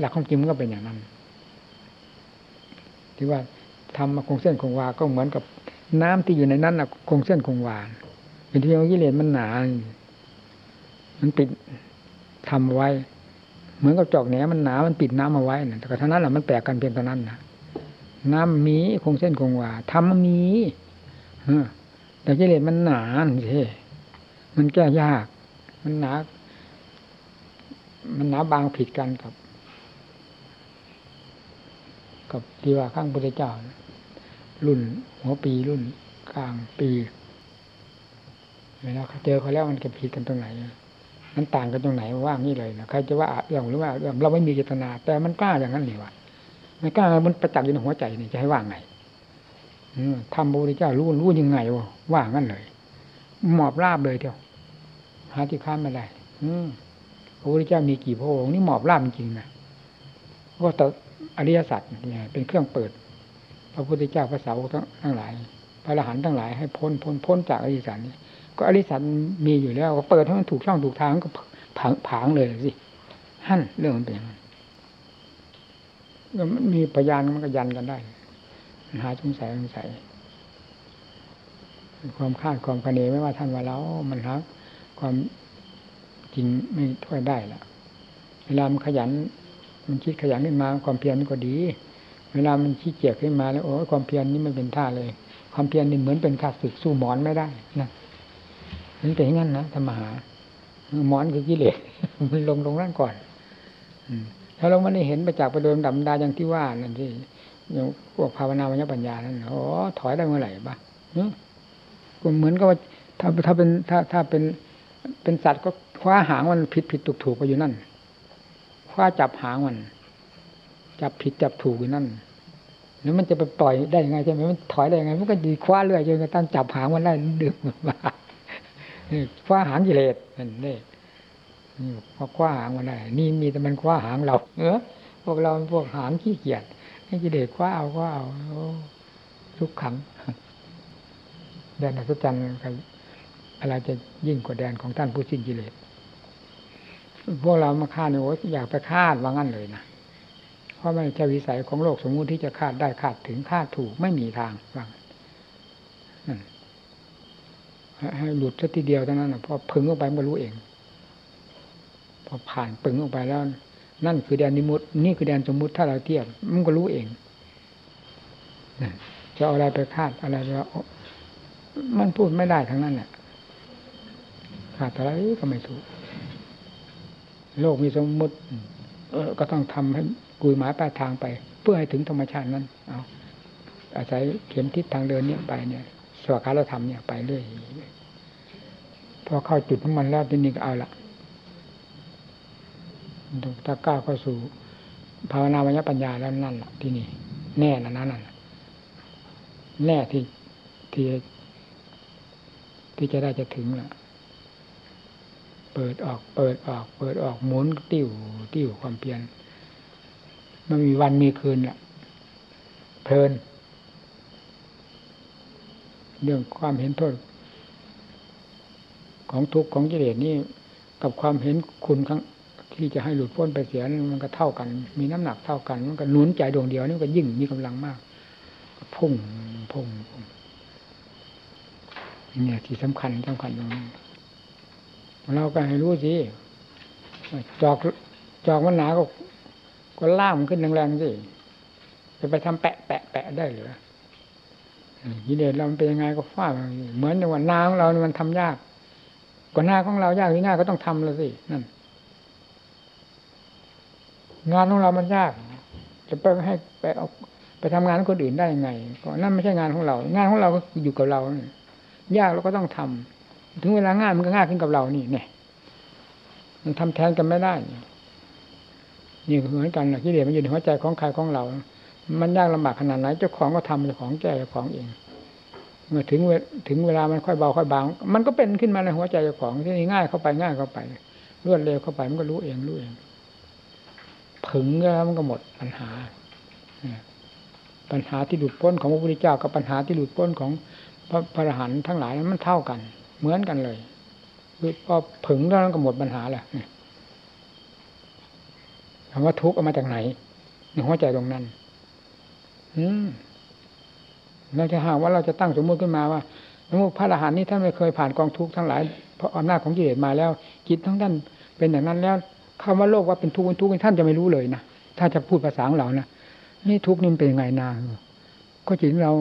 หลักของจริงมันก็เป็นอย่างนั้นที่ว่า ทำมาคงเส้นคงวา ก็เหมือนกับน้ำที่อยู่ในนั้นนะคงเส้นคงวาเป็นที่ว่ากิเลสมันหนา มันปิดทำไว้ เหมือนกับจอกแหนมันหนา มันปิดน้ำเอาไว้นะแต่กระนั้นแหละมันแปลกกันเพียงเท่านั้นนะน้ำมีคงเส้นคงวาทำมันมีแต่กิเลสมันหนาสิมันแก้ยาก มันหนา มันหนาบางผิดกันกับ กับที่ว่าข้างพุทธเจ้า รุ่นหัวปีรุ่นกลางปีเวลาเจอเขาแล้วมันจะผิดกันตรงไหนมันต่างกันตรงไหนว่างี้เลยนะใครจะว่าเรื่องหรือว่าเรื่องเราไม่มีเจตนา แต่มันกล้าอย่างนั้นนี่วะมันกล้ามันประจักษ์อยู่ในหัวใจนี่จะให้ว่าไงทำพระพุทธเจ้ารู้รู้ยังไงวะว่างั้นเลย หมอบราบเลยเดียวหาที่ข้ามไม่ได้พระพุทธเจ้ามีกี่พระองค์นี่หมอบราบจริงนะก็แต่ อริยสัจเนี่ยเป็นเครื่องเปิด พระพุทธเจ้าพระสาวกทั้งหลาย พระอรหันต์ทั้งหลายให้พ้นพ้นพ้นจากอริยสัจนี้ก็อริยสัจมีอยู่แล้วก็เปิดให้มันถูกช่องถูกทางก็ผางผางเลยสิหั่นเรื่องมันเป็นอย่างนั้นมันมีพยานมันก็ยันกันได้หาสงสัยสงสัยความคาดความคะเนไม่ว่าท่านว่าแล้วมันหาความจริงไม่ถ้วยได้ละเวลามันขยัน มันคิดขยันขึ้นมาความเพียรมันก็ดี เวลามันขี้เกียจขึ้นมาแล้วโอ้ความเพียรนี่มันเป็นท่าเลย ความเพียรนี่เหมือนเป็นข้าศึกสู้หมอนไม่ได้นะมันเป็นอย่างนั้นนะธรรมหาหมอนคือกิเลสมันลงลงนั่นก่อนถ้าเราไม่ได้เห็นไปจากประโดมดำดาอย่างที่ว่านั่นที่อย่างพวกภาวนาวิญญาปัญญานั่นโอ้ถอยได้เมื่อไหร่บ้างก็เหมือนกับว่าถ้าถ้าเป็นถ้าถ้าเป็นเป็นสัตว์ก็คว้าหางมันผิดผิดถูกถูกไปอยู่นั่น คว้าจับหางมัน จับผิดจับถูกอยู่นั่นแล้วมันจะไปปล่อยได้ยังไงใช่ไหมมันถอยได้ยังไง มันก็ดีคว้าเรื่อยจนกระทั่งจับหางมันได้ดึงมาคว้าหางกิเลสนั่นนี่พอคว้าหางมันได้ นี่มีแต่มันคว้าหางเรา เออพวกเราพวกหางขี้เกียจให้กิเลสคว้าเอาคว้าเอาทุกขังแดนอัศจรรย์อะไรจะยิ่งกว่าแดนของท่านผู้สิ้นกิเลส พวกเรามาฆ่าเนี่ยโอ้ยอยากไปคาดว่างั้นเลยนะเพราะไม่ใช่วิสัยของโลกสมมุติที่จะคาดได้คาดถึงคาดถูกไม่มีทางว่านั่นให้หลุดสักทีเดียวเท่านั้นนะพอพึงออกไปมันรู้เอง พอผ่านปึงออกไปแล้ว นั่นคือแดนนิมุตนี่คือแดนสมมุติถ้าเราเทียบมันก็รู้เองจะเอาอะไรไปคาดอะไรไปมันพูดไม่ได้ทั้งนั้นแหละคาดอะไรก็ไม่ถูก โลกมีสมมุติ เออ ก็ต้องทำให้กุยหมายปลายทางไป เพื่อให้ถึงธรรมชาตินั้น เอาอาศัยเข็มทิศทางเดินเนี่ยไปเนี่ยสวากาเราทำเนี่ยไปเรื่อยพอเข้าจุดของมันแล้วทีนี้ก็เอาละถ้าก้าวเข้าสู่ภาวนาวิญญาปัญญาแล้วนั่นแหละที่นี่ แน่นะนั่นแน่ที่ที่ที่จะได้จะถึงแหละ ปิดออก เปิดออก เปิดออกหมุนติ้วติ้วความเพียรมันมีวันมีคืนแหละเพลิน เรื่องความเห็นโทษ ของทุกข์ของกิเลสนี่กับความเห็นคุณครั้งที่จะให้หลุดพ้นไปเสียนมันก็เท่ากัน มีน้ำหนักเท่ากัน มันก็หนุนใจดวงเดียวนี่ก็ยิ่งมีกำลังมากพุ่งพุ่งเนี่ยที่สำคัญสำคัญตรงนี้ เราก็ให้รู้สิจอกจอกมันหนาก็ก็ล่ามขึ้นแรงๆสิจะไปทำแปะแปะแปะได้หรือกิเลสเราเป็นยังไงก็ฟาดเหมือนอย่างว่านาของเรามันทำยาก กว่าหน้าของเรายากที่หน้าก็ต้องทำแล้วสินั่น งานของเรามันยาก จะไปให้ไปเอาไปทำงานคนอื่นได้ยังไงก็นั่นไม่ใช่งานของเรา งานของเราก็อยู่กับเรายยากเราก็ต้องทำ ถึงเวลาง่ายมันก็ง่ายขึ้นกับเรานี่เนี่ยมันทำแทนกันไม่ได้นี่เหมือนกันนะกิเลสมันอยู่ในหัวใจของใครของเรา มันยากลำบากขนาดไหนเจ้าของก็ทำเจ้าของแก้เจ้าของเอง เมื่อถึงถึงเวลามันค่อยเบาค่อยบาง มันก็เป็นขึ้นมาในหัวใจเจ้าของที่นี่ง่ายเข้าไปง่ายเข้าไปรวดเร็วเข้าไปมันก็รู้เองรู้เองผึ่งแล้วมันก็หมดปัญหาปัญหาที่หลุดพ้นของพระพุทธเจ้ากับปัญหาที่หลุดพ้นของพระพระอรหันต์ทั้งหลายมันเท่ากัน เหมือนกันเลยคือพอผึ่งแล้วก็หมดปัญหาแหละคำว่าทุกข์เอามาจากไหนในหัวใจตรงนั้น อืมเราจะหาว่าเราจะตั้งสมมติขึ้นมาว่าสมมติพระอรหันต์นี่ท่านไม่เคยผ่านกองทุกข์ทั้งหลายเพราะอำนาจของกิเลสมาแล้วจิตทั้งท่านเป็นอย่างนั้นแล้วคำว่าโลกว่าเป็นทุกข์เป็นทุกข์ท่านจะไม่รู้เลยนะถ้าจะพูดภาษาของเรานะนี่ทุกข์นี่เป็นยังไงนาก็จริงเรา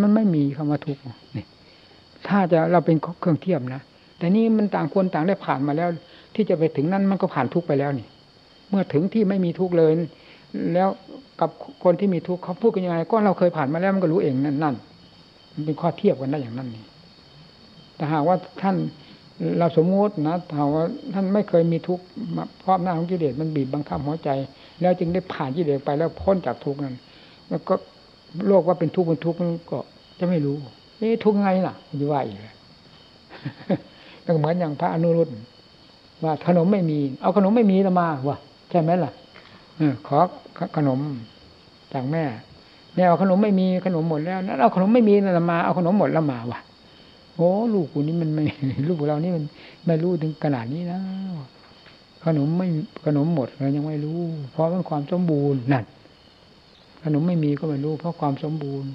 มันไม่มีคำว่าทุกข์นี่ ถ้าจะเราเป็นเครื่องเทียบนะแต่นี่มันต่างคนต่างได้ผ่านมาแล้ว ที่จะไปถึงนั้นมันก็ผ่านทุกไปแล้วนี่ เมื่อถึงที่ไม่มีทุกเลย แล้วกับคนที่มีทุกเขาพูดกันยังไงก็เราเคยผ่านมาแล้วมันก็รู้เองนั่นนั่นมันเป็นข้อเทียบกันได้อย่างนั้นนี่แต่หากว่าท่านเราสมมตินะถามว่าท่านไม่เคยมีทุกข์เพราะหน้าของกิเลสมันบีบบังคับหัวใจ แล้วจึงได้ผ่านกิเลสไปแล้วพ้นจากทุกข์นั้น แล้วก็โลกว่าเป็นทุกข์เป็นทุกข์มันก็จะไม่รู้ นี่ทุกไงล่ะจะว่าอีกก็เหมือนอย่างพระอนุรุตว่าขนมไม่มี เอาขนมไม่มีละมาวะใช่ไหมล่ะขอขนมจากแม่แม่เอาขนมไม่มีขนมหมดแล้วนั้นเอาขนมไม่มีละมาเอาขนมหมดละมาวะโอ้ลูกกูนี่มันไม่ลูกเรานี่มันไม่รู้ถึงขนาดนี้นะขนมไม่ขนมหมดเรายังไม่รู้ เพราะมันความสมบูรณ์นั่นขนมไม่มีก็ไม่รู้ เพราะความสมบูรณ์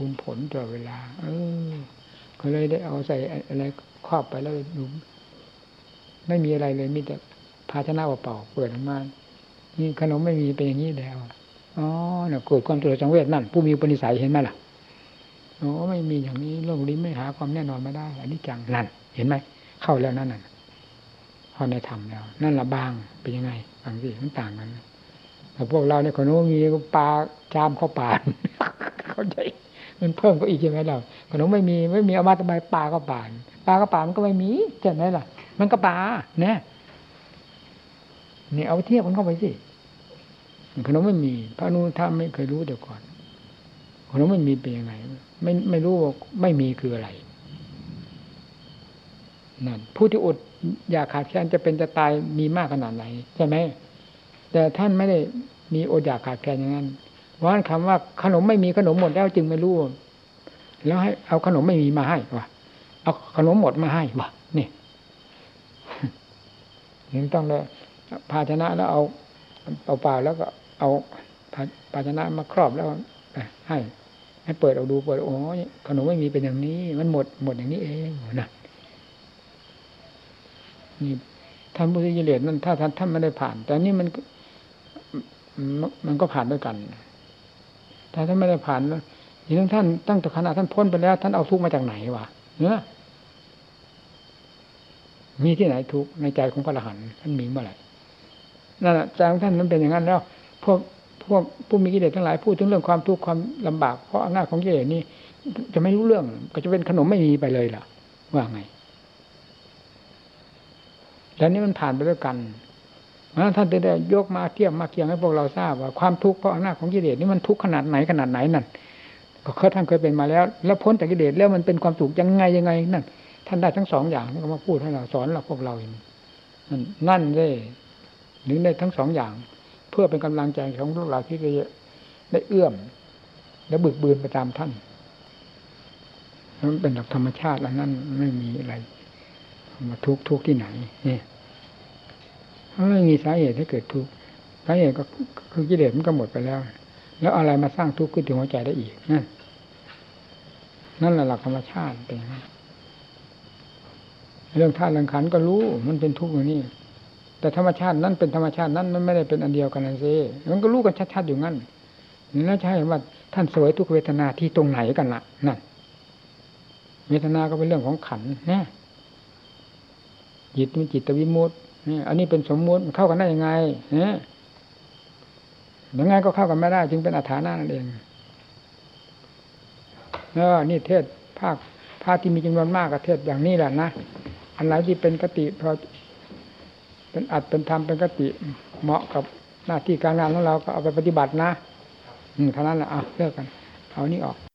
พูนผลตลอดเวลา เออ ก็เลยได้เอาใส่อะไรครอบไปแล้วดูไม่มีอะไรเลยมีแต่ภาชนะเปล่าเปิดออกมานี่ขนมไม่มีเป็นอย่างนี้แล้วอ๋อเนี่ยเกิดความตรวจังเวทนั่น ผู้มีปณิสัยเห็นไหมล่ะโอ้ไม่มีอย่างนี้โลกนี้ไม่หาความแน่นอนไม่ได้อันนี้จังนั่น เห็นไหมเข้าแล้วนั่นน่ะเข้าในธรรมแล้ว นั่นละบางเป็นยังไงบางสิมันต่างกันแต่พวกเราเนี่ยขนมมีปลาจามเข้าป่าเข้าใจ มันเพิ่มก็อีกใช่ไหมเราขนมไม่มีไม่มีเอามาทำไมปลาก็ป่านปลาก็ป่ามันก็ไม่มีใช่ไหมล่ะ มันก็ปลาเนี่ยนี่เอาเทียบมันเข้าไปสิขนมไม่มีพระนุท่าไม่เคยรู้เดี๋ยวก่อนขนมไม่มีเป็นยังไงไม่ไม่รู้ว่าไม่มีคืออะไรนั่นผู้ที่อดอยากขาดแคลนจะเป็นจะตายมีมากขนาดไหนใช่ไหมแต่ท่านไม่ได้มีอดอยากขาดแคลนอย่างนั้น เพราะนั้นคำว่าขนมไม่มีขนมหมดแล้วจึงไม่รู้ แล้วให้เอาขนมไม่มีมาให้วะเอาขนมหมดมาให้วะนี่ยังต้องเลยภาชนะแล้วเอาเปล่าๆแล้วก็เอาภาชนะมาครอบแล้วให้ ให้เปิดออกดูเปิดโอ้ขนมไม่มีเป็นอย่างนี้ มันหมดหมดอย่างนี้เองนะนี่ท่านพุทธิเลสนั่นถ้าท่านท่านไม่ได้ผ่าน แต่นี่มันมันก็ผ่านด้วยกัน ถ้าท่านไม่ได้ผ่านแล้วทีนั้นท่านตั้งแต่ขณะท่านพ้นไปแล้ว ท่านเอาทุกข์มาจากไหนวะเนื้อมีที่ไหนทุกข์ในใจของพระอรหันต์ท่านมีเมื่อไหร่นั่นแหละใจของท่านนั้นเป็นอย่างนั้นแล้ว พวกพวกผู้มีกิเลสทั้งหลายพูดถึงเรื่องความทุกข์ความลำบากเพราะอำนาจของกิเลสนี่จะไม่รู้เรื่อง ก็จะเป็นขนมไม่มีไปเลยล่ะ ว่าไง แล้วนี่มันผ่านไปด้วยกัน เพราะฉะนั้นท่านได้ยกมาเทียบมาเคียงให้พวกเราทราบว่าความทุกข์เพราะอำนาจของกิเลสนี่มันทุกข์ขนาดไหนขนาดไหนนั่นก็เคยท่านเคยเป็นมาแล้ว แล้วพ้นจากกิเลสแล้วมันเป็นความสุขยังไงยังไงนั่นท่านได้ทั้งสองอย่างก็มาพูดให้เราสอนเราพวกเราเองนั่นนั่นได้หรือได้ทั้งสองอย่าง เพื่อเป็นกำลังใจของพวกเราที่ได้ได้เอื้อม และบึกบืนไปตามท่านมันเป็นหลักธรรมชาติแล้วนั่นไม่มีอะไรมาทุกข์ทุกข์ที่ไหนเนี่ย ไม่มีสาเหตุให้เกิดทุกข์สาเหตุก็คือกิเลสมันก็หมดไปแล้ว แล้วอะไรมาสร้างทุกข์ขึ้นถึงหัวใจได้อีกนั่นนั่นแหละหลักธรรมชาติเป็นองเรื่องธาตุเรื่องขันก็รู้มันเป็นทุกข์อย่างนี้แต่ธรรมชาตินั้นเป็นธรรมชาตินั้นมันไม่ได้เป็นอันเดียวกันนั่นสิมันก็รู้กันชัดๆอยู่งั้นแล้วใช่ว่าท่านสวยทุกเวทนาที่ตรงไหนกันล่ะนั่นเวทนาก็เป็นเรื่องของขันนะจิตมันจิตวิมุตติ อันนี้เป็นสมมุติเข้ากันได้ยังไงเนี่ยยังไงก็เข้ากันไม่ได้ จึงเป็นอัฐานะนั่นเองเออนี่เทศภาคภาคที่มีจำนวนมากกับเทศอย่างนี้แหละนะอันไหนที่เป็นกติพอเป็นอัดเป็นธรรมเป็นกติเหมาะกับหน้าที่การงานของเราก็เอาไปปฏิบัตินะอืมเท่านั้นแหละเอะเลิกกัน เอานี่ออก